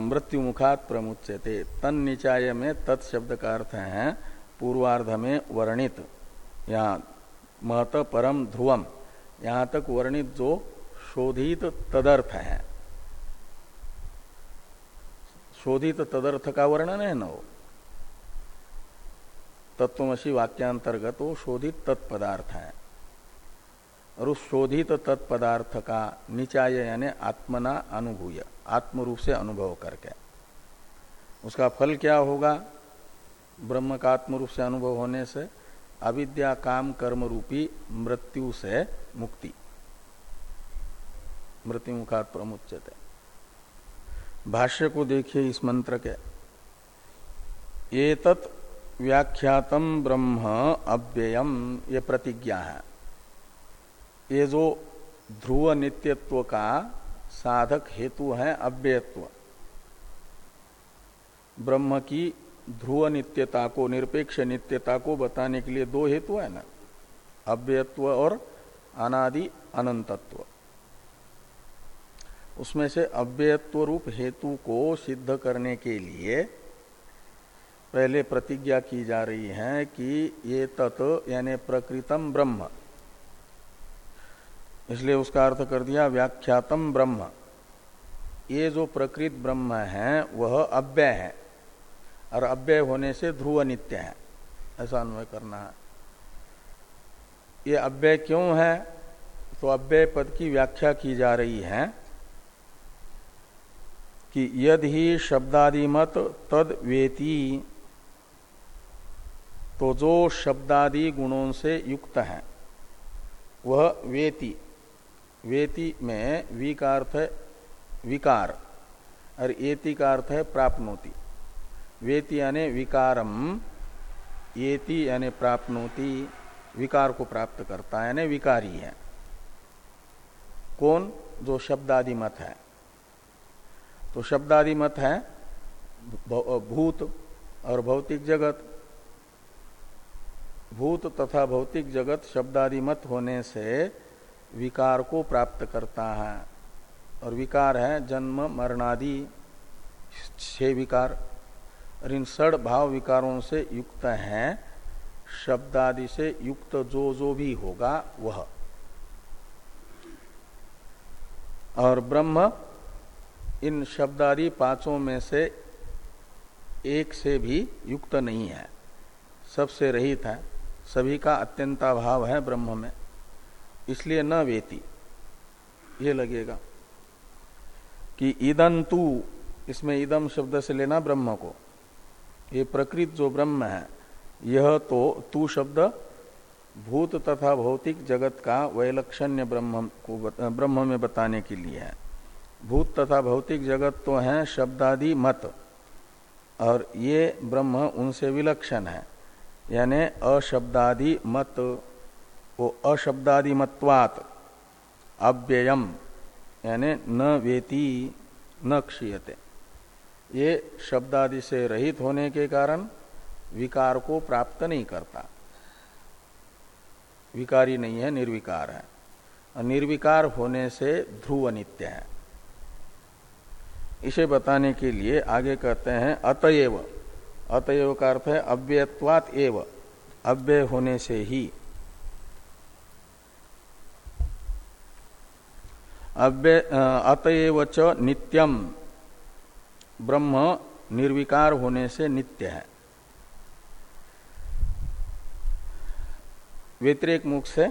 मृत्यु मुखात प्रमुचते तन निचाय में तत्शब्द का अर्थ है, पूर्वार्ध में वर्णित यहाँ महत परम ध्रुवम, यहाँ तक वर्णित जो शोधित तदर्थ है। शोधित तदर्थ का वर्णन है न वो? तत्वमसी वाक्यांतर्गत वो शोधित तत्पदार्थ है। और उस शोधित तत्पदार्थ का निचाय यानी आत्मना अनुभूय आत्म रूप से अनुभव करके। उसका फल क्या होगा? ब्रह्म का आत्म रूप से अनुभव होने से, अविद्या काम कर्म रूपी मृत्यु से मुक्ति। मृत्यु मुखात प्रमुचते भाष्य को देखिए इस मंत्र के। एतत् व्याख्यातम ब्रह्म अव्ययम, ये प्रतिज्ञा है। ये जो ध्रुव नित्यत्व का साधक हेतु है, अव्ययत्व। ब्रह्म की ध्रुव नित्यता को, निरपेक्ष नित्यता को बताने के लिए दो हेतु है ना? अव्ययत्व और अनादि अनंतत्व। उसमें से अव्ययत्व रूप हेतु को सिद्ध करने के लिए पहले प्रतिज्ञा की जा रही है कि ये तत्, यानी प्रकृतम ब्रह्म। इसलिए उसका अर्थ कर दिया, व्याख्यातम ब्रह्म। ये जो प्रकृत ब्रह्म है, वह अव्यय है। और अव्यय होने से ध्रुव नित्य है। ऐसा अन्वय करना है। ये अव्यय क्यों है? तो अव्यय पद की व्याख्या की जा रही है कि यदि ही शब्दादिमत तद वेती तो जो शब्दादि गुणों से युक्त है, वह वेती। वेती में वी का अर्थ है विकार, और एति का अर्थ है प्राप्नोति। वेति यानी विकारम येति यानी प्राप्नोति, विकार को प्राप्त करता है, यानी विकारी है। कौन? जो शब्दादि मत है। तो शब्दादि मत है भूत और भौतिक जगत। भूत तथा भौतिक जगत शब्दादि मत होने से विकार को प्राप्त करता है। और विकार है जन्म, मरणादि छह विकार। और इन सड़ भाव विकारों से युक्त हैं। शब्दादि से युक्त जो जो भी होगा, वह। और ब्रह्म इन शब्दादि पाँचों में से एक से भी युक्त नहीं है। सबसे रहित है। सभी का अत्यंता भाव है ब्रह्म में, इसलिए न वेती। ये लगेगा कि इदंतु इसमें इदम शब्द से लेना ब्रह्म को। ये प्रकृत जो ब्रह्म है, यह तो तू शब्द भूत तथा भौतिक जगत का वैलक्षण्य ब्रह्म को ब्रह्म में बताने के लिए है। भूत तथा भौतिक जगत तो है शब्दादि मत, और ये ब्रह्म उनसे विलक्षण है। यानी अशब्दादि मत, वो अशब्दादि मत्वात, अव्ययम, यानी न वेती, न क्षीयते। ये शब्दादि से रहित होने के कारण विकार को प्राप्त नहीं करता। विकारी नहीं है, निर्विकार है। निर्विकार होने से ध्रुव नित्य है। इसे बताने के लिए आगे कहते हैं, अतएव। अतएव का अर्थ है, अव्ययत्वात एव। अव्यय होने से ही। अतएव च नित्यम ब्रह्म निर्विकार होने से नित्य है। व्यतिरेक मुख से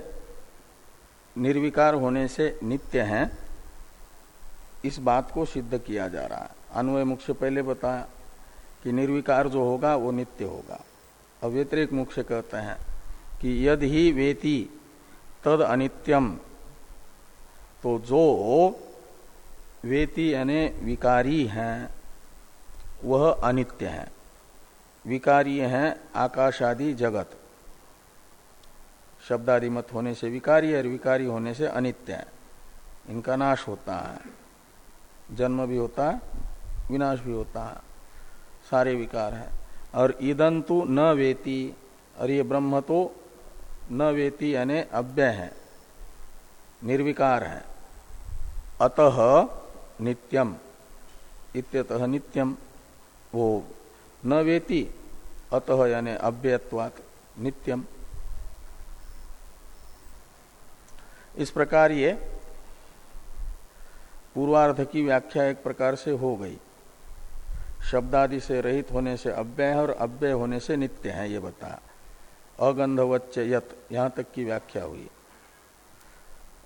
निर्विकार होने से नित्य है। इस बात को सिद्ध किया जा रहा है। अन्वय मुख से पहले बताया। कि निर्विकार जो होगा वो नित्य होगा। और व्यतिरिक से कहते हैं कि यद ही वेति तद अनित्यम। तो जो वेति यानी विकारी हैं, वह अनित्य हैं। विकारी हैं आकाश आदि जगत। शब्दादि मत होने से विकारी और विकारी होने से अनित्य है। इनका नाश होता है। जन्म भी होता है, विनाश भी होता है। सारे विकार है। और ईदंतु न वेती, और ये ब्रह्म तो न वेती यानी अव्यय है, निर्विकार है। अतः नित्यम, इत्यतः नित्यम वो न वेती, अतः यानी अव्ययत्वात नित्यम। इस प्रकार ये पूर्वार्ध की व्याख्या एक प्रकार से हो गई। शब्दादि से रहित होने से अव्यय है और अव्यय होने से नित्य है, ये बता। अगंधवच्च यत, यहाँ तक की व्याख्या हुई।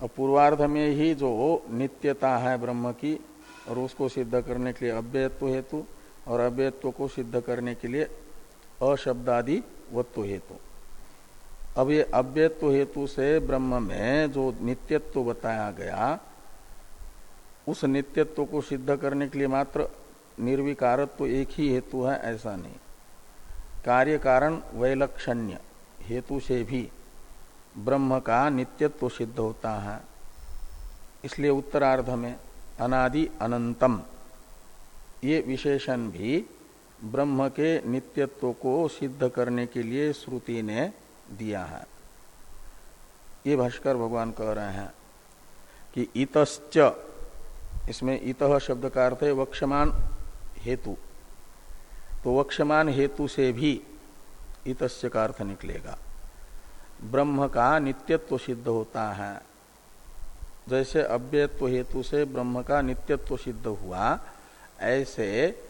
और पूर्वार्ध में ही जो नित्यता है ब्रह्म की, और उसको सिद्ध करने के लिए अव्ययत्व हेतु, और अव्ययत्व को सिद्ध करने के लिए अशब्दादि वत्व हेतु। अब ये अव्यत्व हेतु से ब्रह्म में जो नित्यत्व बताया गया, उस नित्यत्व को सिद्ध करने के लिए मात्र निर्विकारत्व एक ही हेतु है, ऐसा नहीं। कार्य कारण वैलक्षण्य, हेतु से भी ब्रह्म का नित्यत्व तो सिद्ध होता है। इसलिए उत्तरार्ध में अनादि अनंतम, ये विशेषण भी ब्रह्म के नित्यत्व को सिद्ध करने के लिए श्रुति ने दिया है। ये भाष्कर भगवान कह रहे हैं कि इतश्च, इसमें इत शब्द का अर्थ है वक्षमान हेतु। तो वक्षमान हेतु से भी इतस्य का अर्थ निकलेगा। ब्रह्म का नित्यत्व सिद्ध होता है। जैसे अव्यत्व हेतु से ब्रह्म का नित्यत्व सिद्ध हुआ, ऐसे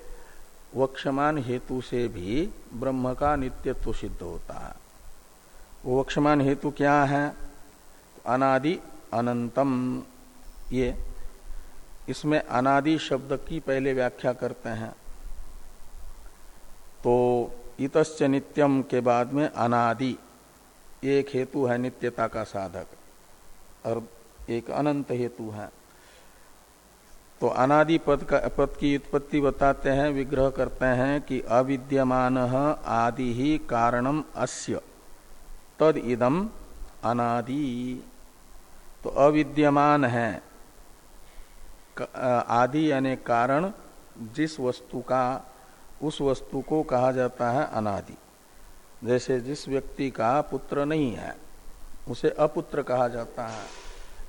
वक्षमान हेतु से भी ब्रह्म का नित्यत्व सिद्ध होता है। वो वक्षमान हेतु क्या है? अनादि अनंतम। ये इसमें अनादि शब्द की पहले व्याख्या करते हैं। तो इतश्च नित्यम के बाद में अनादि, एक हेतु है नित्यता का साधक, और एक अनंत हेतु है। तो अनादि पद का, पद की उत्पत्ति बताते हैं, विग्रह करते हैं कि अविद्यमान आदि ही कारणम अस्य, तद इदम अनादि। तो अविद्यमान है। आदि यानी कारण जिस वस्तु का, उस वस्तु को कहा जाता है अनादि। जैसे जिस व्यक्ति का पुत्र नहीं है, उसे अपुत्र कहा जाता है।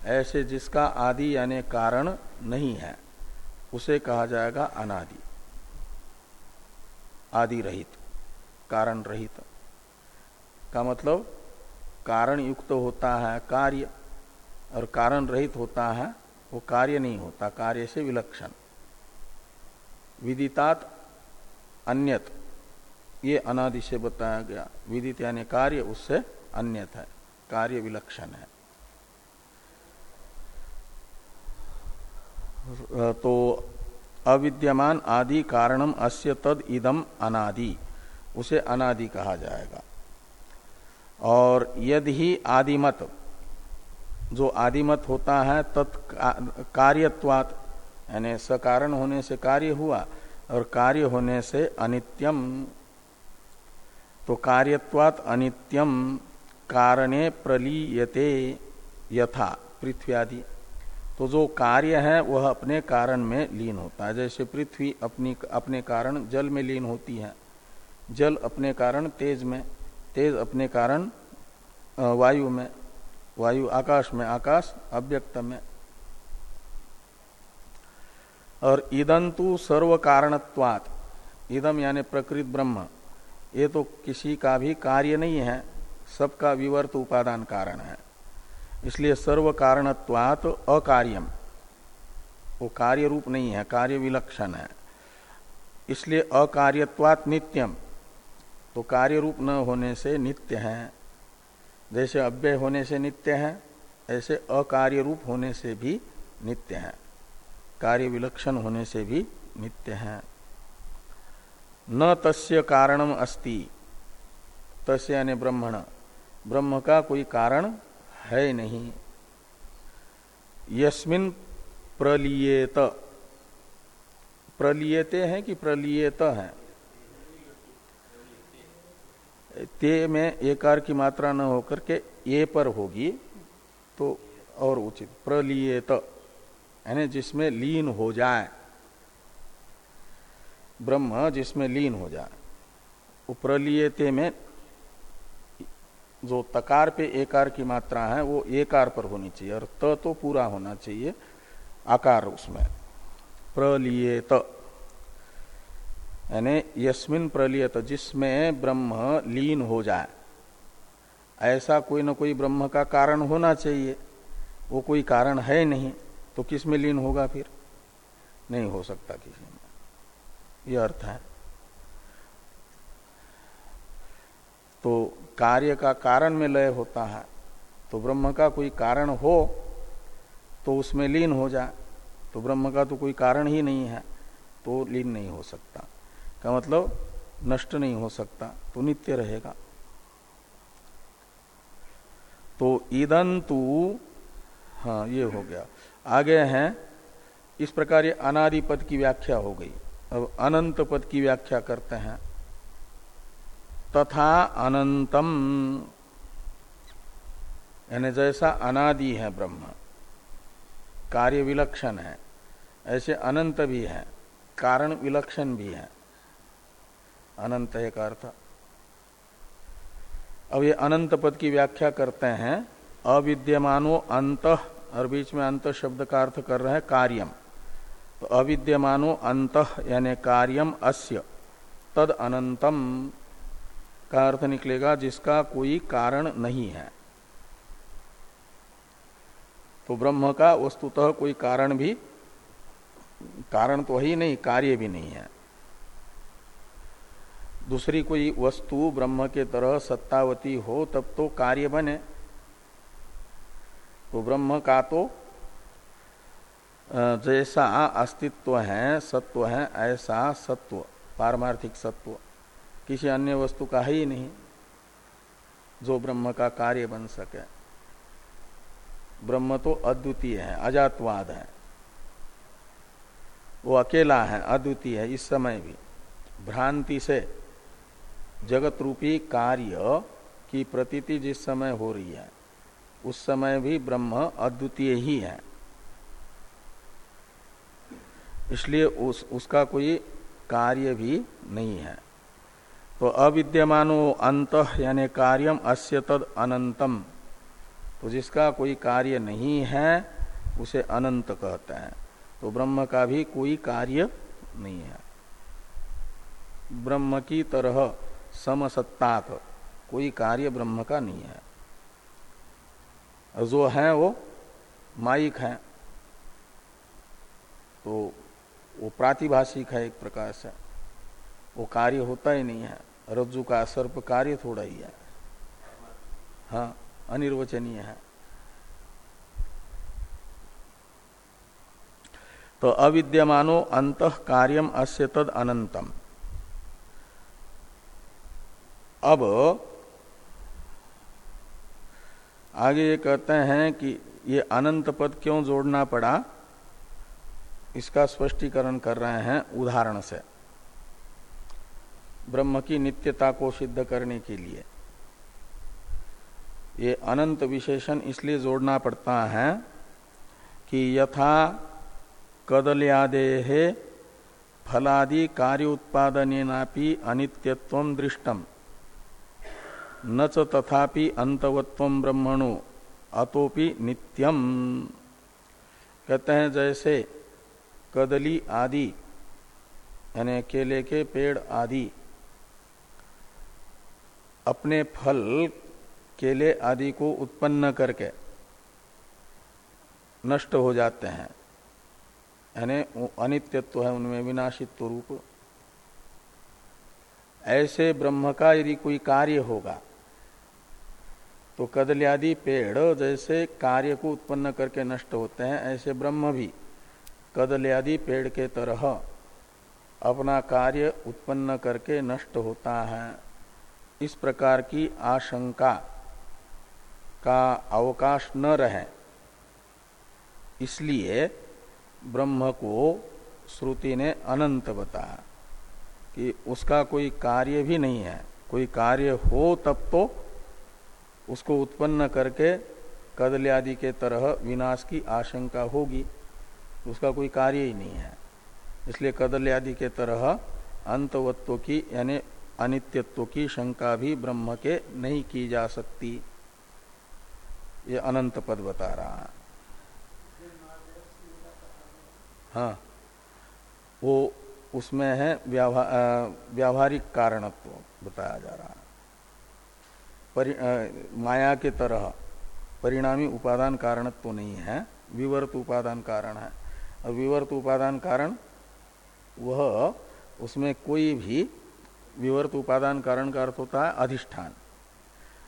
ऐसे जिसका आदि यानी कारण नहीं है, उसे कहा जाएगा अनादि। आदि रहित, कारण रहित। का मतलब कारण युक्त होता है कार्य, और कारण रहित होता है वो कार्य नहीं होता, कार्य से विलक्षण। विदितात अन्यत। ये अनादि से बताया गया। विदित यानी कार्य, उससे अन्यत है। कार्य विलक्षण है। तो अविद्यमान आदि कारणम अस्य तद इदम अनादि। उसे अनादि कहा जाएगा। और यदि आदिमत जो आदिमत होता है तत्कार्यवात यानी सकारण होने से कार्य हुआ और कार्य होने से अनित्यम। तो कार्यत्वात अनित्यम, कारणे प्रलीयते यथा, पृथ्वी आदि। तो जो कार्य है, वह अपने कारण में लीन होता है। जैसे पृथ्वी अपनी, अपने कारण जल में लीन होती है। जल अपने कारण तेज में, तेज अपने कारण वायु में। वायु आकाश में आकाश, अव्यक्त में। और इदंतु सर्व कारणत्वात इदम यानी प्रकृत ब्रह्म। ये तो किसी का भी कार्य नहीं है, सबका विवर्त उपादान कारण है। इसलिए सर्व कारणत्वात अकार्यम। वो कार्य रूप नहीं है, कार्य विलक्षण है। इसलिए अकार्यत्वात नित्यम। तो कार्य रूप न होने से नित्य है। जैसे अव्यय होने से नित्य है, ऐसे अकार्य रूप होने से भी नित्य है। कार्य विलक्षण होने से भी नित्य है। न तस्य कारणम अस्ति। तस्य यानी ब्रह्मण। ब्रह्म का कोई कारण है नहीं। यस्मिन प्रलियेत। प्रलियते हैं कि प्रलियत है? ते में एकार की मात्रा न होकर के ए पर होगी तो और उचित। प्रलियत, यानी जिसमें लीन हो जाए। ब्रह्म जिसमें लीन हो जाए। वो प्रलियते में जो तकार पे एकार की मात्रा है, वो एकार पर होनी चाहिए, और त तो पूरा होना चाहिए, आकार उसमें। प्रलियत। यानी यस्मिन प्रलियत जिसमें ब्रह्म लीन हो जाए। ऐसा कोई ना कोई ब्रह्म का कारण होना चाहिए। वो कोई कारण है नहीं तो किसमें लीन होगा फिर? नहीं हो सकता किसी में। यह अर्थ है। तो कार्य का कारण में लय होता है। तो ब्रह्म का कोई कारण हो तो उसमें लीन हो जाए। तो ब्रह्म का तो कोई कारण ही नहीं है तो लीन नहीं हो सकता। का मतलब नष्ट नहीं हो सकता तो नित्य रहेगा। तो ईदंतु हाँ ये हो गया। आगे हैं, इस प्रकार ये अनादि पद की व्याख्या हो गई। अब अनंत पद की व्याख्या करते हैं। तथा अनंतम, यानी जैसा अनादि है ब्रह्म, कार्य विलक्षण है। ऐसे अनंत भी है, कारण विलक्षण भी है। अनंत है का अर्थ। अब ये अनंत पद की व्याख्या करते हैं। अविद्यमानो अंत, और बीच में अंत शब्द का अर्थ कर रहे हैं कार्यम। तो अविद्यमानो अंत, यानी कार्यम अस्य, तद अनंतम का अर्थ निकलेगा जिसका कोई कारण नहीं है। तो ब्रह्म का वस्तुतः कोई कारण भी, कारण तो ही नहीं, कार्य भी नहीं है। दूसरी कोई वस्तु ब्रह्म के तरह सत्तावती हो, तब तो कार्य बने। तो ब्रह्म का तो जैसा अस्तित्व है, सत्व है, ऐसा सत्व, पारमार्थिक सत्व। किसी अन्य वस्तु का है नहीं, जो ब्रह्म का कार्य बन सके। ब्रह्म तो अद्वितीय है, अजातवाद है। वो अकेला है, अद्वितीय है, इस समय भी। भ्रांति से जगत रूपी कार्य की प्रतीति जिस समय हो रही है, उस समय भी ब्रह्म अद्वितीय ही है। इसलिए उस, उसका कोई कार्य भी नहीं है। तो अविद्यमानो अंत, यानी कार्यम अस्य तद अनंतम तो जिसका कोई कार्य नहीं है, उसे अनंत कहते हैं। तो ब्रह्म का भी कोई कार्य नहीं है। ब्रह्म की तरह समसत्ताक कोई कार्य ब्रह्म का नहीं है। जो है वो माइक है। तो वो प्रातिभाषिक है एक प्रकार से। वो कार्य होता ही नहीं है। रज्जु का सर्प कार्य थोड़ा ही है। हाँ अनिर्वचनीय है। तो अविद्यमानो अंत कार्यम अस्य तद अनंतम अब आगे ये कहते हैं कि ये अनंत पद क्यों जोड़ना पड़ा? इसका स्पष्टीकरण कर रहे हैं उदाहरण से। ब्रह्म की नित्यता को सिद्ध करने के लिए। ये अनंत विशेषण इसलिए जोड़ना पड़ता है कि यथा कदल्यादे फलादि कार्य उत्पादन अनित्यत्व दृष्टम। न च तथापि अंतवत्व ब्रह्मणु, अतोपि नित्यम। कहते हैं जैसे कदली आदि, यानी केले के पेड़ आदि। अपने फल केले आदि को उत्पन्न करके नष्ट हो जाते हैं। यानी अनित्यत्व है, उनमें विनाशित्व रूप। ऐसे ब्रह्म का यदि कोई कार्य होगा तो कदल्यादि पेड़ जैसे कार्य को उत्पन्न करके नष्ट होते हैं, ऐसे ब्रह्म भी कदल्यादि पेड़ के तरह अपना कार्य उत्पन्न करके नष्ट होता है। इस प्रकार की आशंका का अवकाश न रहे। इसलिए ब्रह्म को श्रुति ने अनंत बताया कि उसका कोई कार्य भी नहीं है। कोई कार्य हो तब तो उसको उत्पन्न करके कदल्यादि के तरह विनाश की आशंका होगी। उसका कोई कार्य ही नहीं है। इसलिए कदल्यादि के तरह अंतवत्व की, यानी अनित्यत्व की शंका भी ब्रह्म के नहीं की जा सकती। ये अनंत पद बता रहा है। हाँ। वो उसमें है व्यावहारिक कारणत्व बताया जा रहा है। माया के तरह परिणामी उपादान कारणत्व तो नहीं है, विवर्त उपादान कारण है। और विवर्त उपादान कारण, वह उसमें कोई भी विवर्त उपादान कारण का अर्थ होता है अधिष्ठान।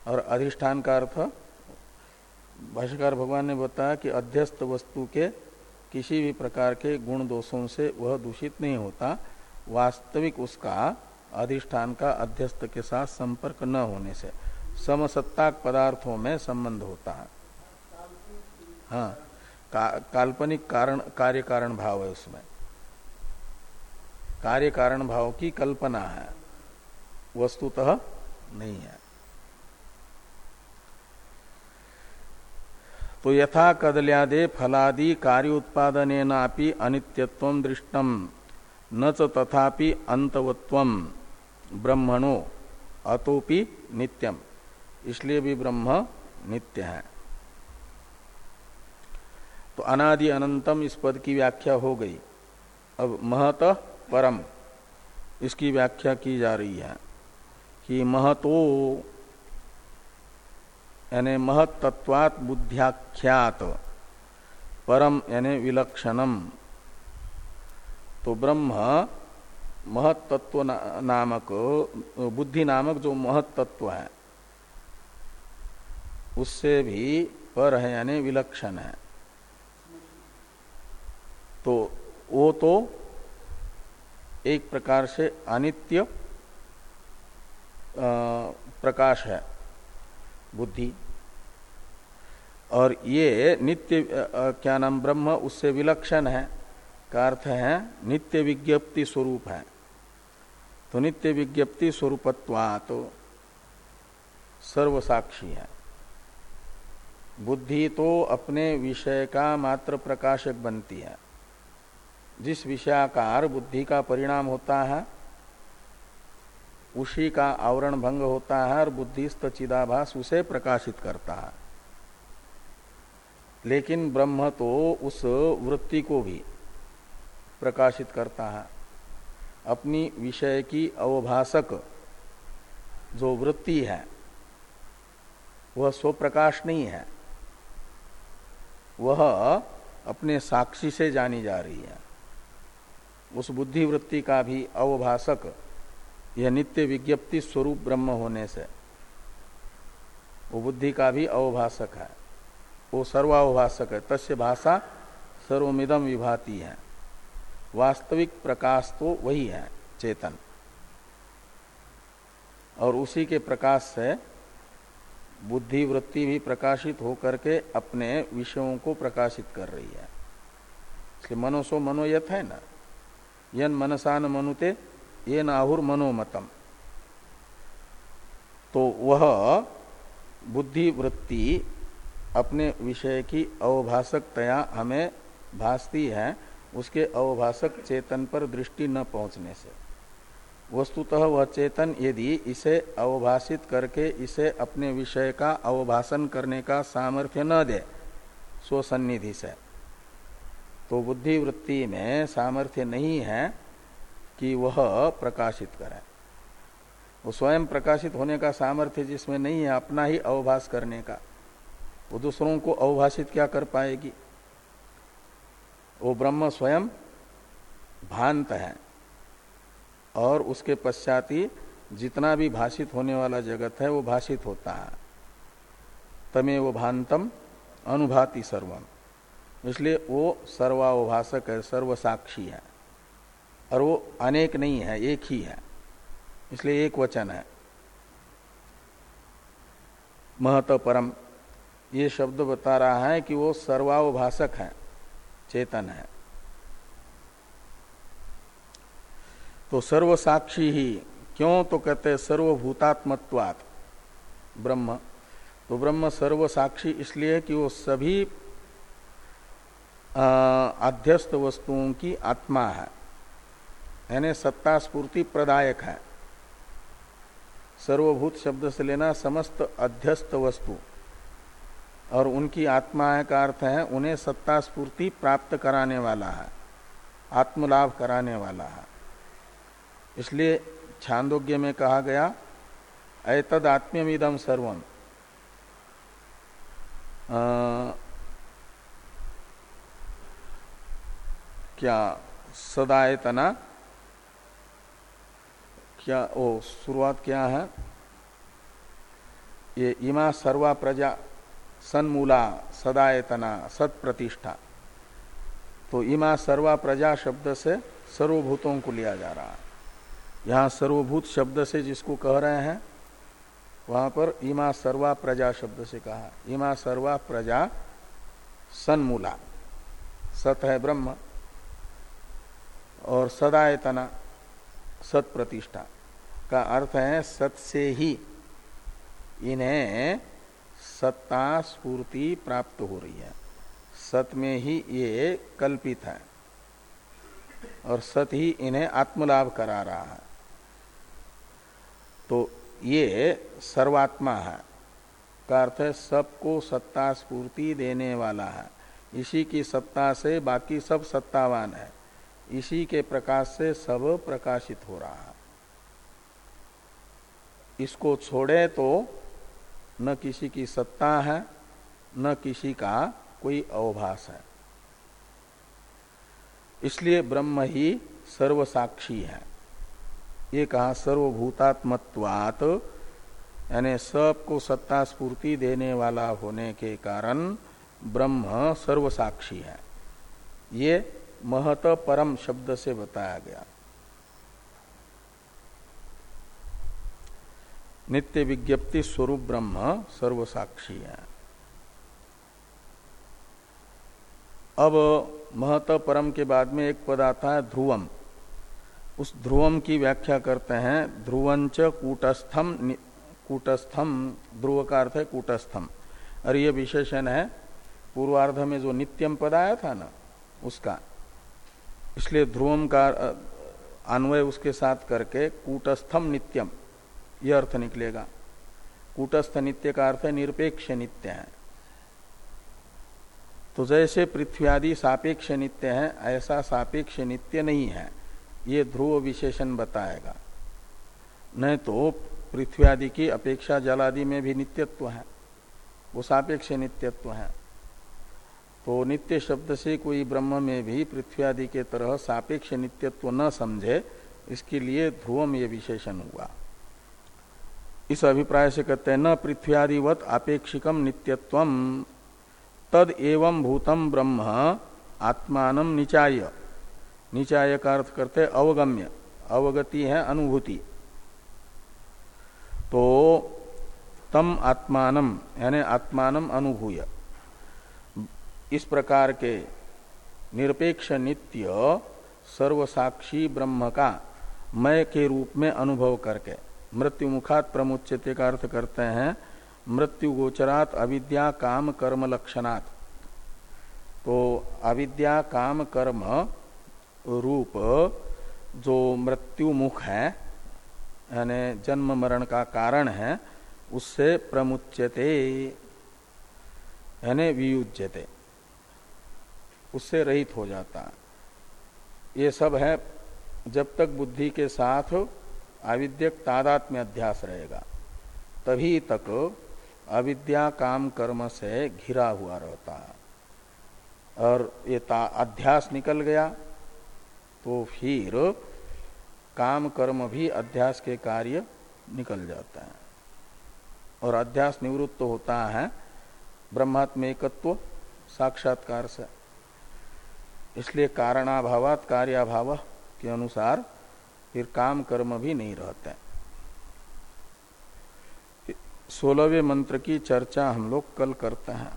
और अधिष्ठान का अर्थ, भाष्यकार भगवान ने बताया कि अध्यस्त वस्तु के किसी भी प्रकार के गुण दोषों से वह दूषित नहीं होता। वास्तविक उसका अधिष्ठान का अध्यस्त के साथ संपर्क न होने से। समसत्ताक पदार्थों में संबंध होता है। हाँ का, काल्पनिक कारण कार्य कारण भाव है उसमें। कार्य कारण भाव की कल्पना है। वस्तुतः नहीं है। तो यथा कदल्यादे फलादि कार्य उत्पादन अनित्यत्व दृष्टम न च तथापि अंतवत्व ब्रह्मणो अतोपि नित्यम। इसलिए भी ब्रह्म नित्य है। तो अनादि अनंतम इस पद की व्याख्या हो गई। अब महत परम, इसकी व्याख्या की जा रही है कि महतो, यानी महत्त्वात् बुद्ध्याख्यात, परम यानी विलक्षणम। तो ब्रह्म महत्त्व नामक, बुद्धि नामक जो महत्त्व है उससे भी पर है, यानी विलक्षण है। तो वो तो एक प्रकार से अनित्य प्रकाश है, बुद्धि। और ये नित्य क्या नाम, ब्रह्म उससे विलक्षण है, का अर्थ है नित्य विज्ञप्ति स्वरूप है। तो नित्य विज्ञप्ति स्वरूपत्वा तो सर्वसाक्षी है। बुद्धि तो अपने विषय का मात्र प्रकाशक बनती है। जिस विषयाकार बुद्धि का परिणाम होता है, उसी का आवरण भंग होता है और बुद्धिस्त चिदाभास उसे प्रकाशित करता है। लेकिन ब्रह्म तो उस वृत्ति को भी प्रकाशित करता है। अपनी विषय की अवभाषक जो वृत्ति है, वह स्वप्रकाश नहीं है। वह अपने साक्षी से जानी जा रही है। उस बुद्धि वृत्ति का भी अवभाषक, यह नित्य विज्ञप्ति स्वरूप ब्रह्म होने से। वो बुद्धि का भी अवभाषक है। वो सर्वावभाषक है। तस्य भाषा सर्वमिदम विभाती है। वास्तविक प्रकाश तो वही है, चेतन। और उसी के प्रकाश से बुद्धि वृत्ति भी प्रकाशित होकर के अपने विषयों को प्रकाशित कर रही है। इसलिए मनोसो मनोयत है ना। यन मनसान मनुते ये नाहुर मनोमतम तो वह बुद्धि वृत्ति अपने विषय की अवभाषकतया हमें भासती है, उसके अवभाषक चेतन पर दृष्टि न पहुँचने से। वस्तुतः वह चेतन यदि इसे अवभाषित करके इसे अपने विषय का अवभाषण करने का सामर्थ्य न दे स्वसन्निधि से। तो बुद्धि वृत्ति में सामर्थ्य नहीं है कि वह प्रकाशित करे। वो स्वयं प्रकाशित होने का सामर्थ्य जिसमें नहीं है, अपना ही अवभाष करने का। वो दूसरों को अवभाषित क्या कर पाएगी? वो ब्रह्म स्वयं भांत है। और उसके पश्चात ही जितना भी भाषित होने वाला जगत है, वो भाषित होता है। तमे वो भांतम अनुभाति सर्वम। इसलिए वो सर्वावभाषक है, सर्वसाक्षी है। और वो अनेक नहीं है, एक ही है। इसलिए एक वचन है। महत परम, ये शब्द बता रहा है कि वो सर्वावभाषक है, चेतन है। तो सर्व साक्षी ही, क्यों तो कहते हैं सर्वभूतात्मत्वात। ब्रह्म। तो ब्रह्म सर्व साक्षी इसलिए कि वो सभी अध्यस्त वस्तुओं की आत्मा है। यानी सत्ता स्पूर्ति प्रदायक है। सर्वभूत शब्द से लेना समस्त अध्यस्त वस्तु। और उनकी आत्मा का अर्थ है, उन्हें सत्ता स्पूर्ति प्राप्त कराने वाला है, आत्मलाभ कराने वाला है। इसलिए छांदोग्य में कहा गया ऐतद आत्म्यमिदम सर्वम क्या सदायतना? क्या, ओ, शुरुआत क्या है? ये इमा सर्वा प्रजा सन्मूला सदायतना सत प्रतिष्ठा तो इमा सर्वा प्रजा शब्द से सर्वभूतों को लिया जा रहा है। यहाँ सर्वभूत शब्द से जिसको कह रहे हैं, वहाँ पर इमा सर्वा प्रजा शब्द से कहा इमा सर्वा प्रजा सन्मूला। सत है ब्रह्म और सदायतना सत प्रतिष्ठा का अर्थ है सत से ही। इन्हें सत्ता स्फूर्ति प्राप्त हो रही है। सत में ही ये कल्पित है और सत ही इन्हें आत्मलाभ करा रहा है। तो ये सर्वात्मा है। का अर्थ है सबको सत्ता स्फूर्ति देने वाला है। इसी की सत्ता से बाकी सब सत्तावान है। इसी के प्रकाश से सब प्रकाशित हो रहा है। इसको छोड़े तो न किसी की सत्ता है, न किसी का कोई अवभास है। इसलिए ब्रह्म ही सर्वसाक्षी है। ये कहा सर्वभूतात्मत्वात, यानी सबको सत्ता स्पूर्ति देने वाला होने के कारण ब्रह्म सर्वसाक्षी है। ये महत परम शब्द से बताया गया। नित्य विज्ञप्ति स्वरूप ब्रह्म सर्वसाक्षी है। अब महत परम के बाद में एक पद आता है ध्रुवम। उस ध्रुवम की व्याख्या करते हैं, ध्रुवंच कूटस्थम कूटस्थम, ध्रुव का अर्थ है कूटस्थम। और ये विशेषण है, पूर्वार्ध में जो नित्यम पद आया था ना, उसका। इसलिए ध्रुवम का अन्वय उसके साथ करके कूटस्थम नित्यम यह अर्थ निकलेगा। कूटस्थ नित्य का अर्थ है निरपेक्ष नित्य है। तो जैसे पृथ्वी आदि सापेक्ष नित्य है, ऐसा सापेक्ष नित्य नहीं है। ये ध्रुव विशेषण बताएगा। नहीं तो पृथ्वी आदि की अपेक्षा जल आदि में भी नित्यत्व है। वो सापेक्ष नित्यत्व है। तो नित्य शब्द से कोई ब्रह्म में भी पृथ्वी आदि के तरह सापेक्ष नित्यत्व न समझे, इसके लिए ध्रुवम ये विशेषण हुआ। इस अभिप्राय से कहते हैं, न पृथ्वी आदिवत आपेक्षिकम नित्यत्व तद एवं भूतम ब्रह्म आत्मान निचाय। निचाय का अर्थ करते अवगम्य। अवगति है अनुभूति। तो तम आत्मान यानी आत्मान अनुभूय। इस प्रकार के निरपेक्ष नित्य सर्वसाक्षी ब्रह्म का मय के रूप में अनुभव करके मृत्यु मुखात प्रमुच्यते का अर्थ करते हैं मृत्यु गोचरात अविद्या काम कर्म लक्षणात्। तो अविद्या काम कर्म रूप जो मृत्यु मुख है, यानी जन्म मरण का कारण है, उससे प्रमुच्यते, यानी वियुज्यते, उससे रहित हो जाता ये सब है, जब तक बुद्धि के साथ अविद्यक तादात्म्य अध्यास रहेगा, तभी तक अविद्या काम कर्म से घिरा हुआ रहता है। और ये अध्यास निकल गया तो फिर काम कर्म भी अध्यास के कार्य निकल जाता है। और अध्यास निवृत्त होता है, ब्रह्मात्म एकत्व साक्षात्कार से। इसलिए कारणाभावात कार्याभाव के अनुसार फिर काम कर्म भी नहीं रहते। सोलहवें मंत्र की चर्चा हम लोग कल करते हैं।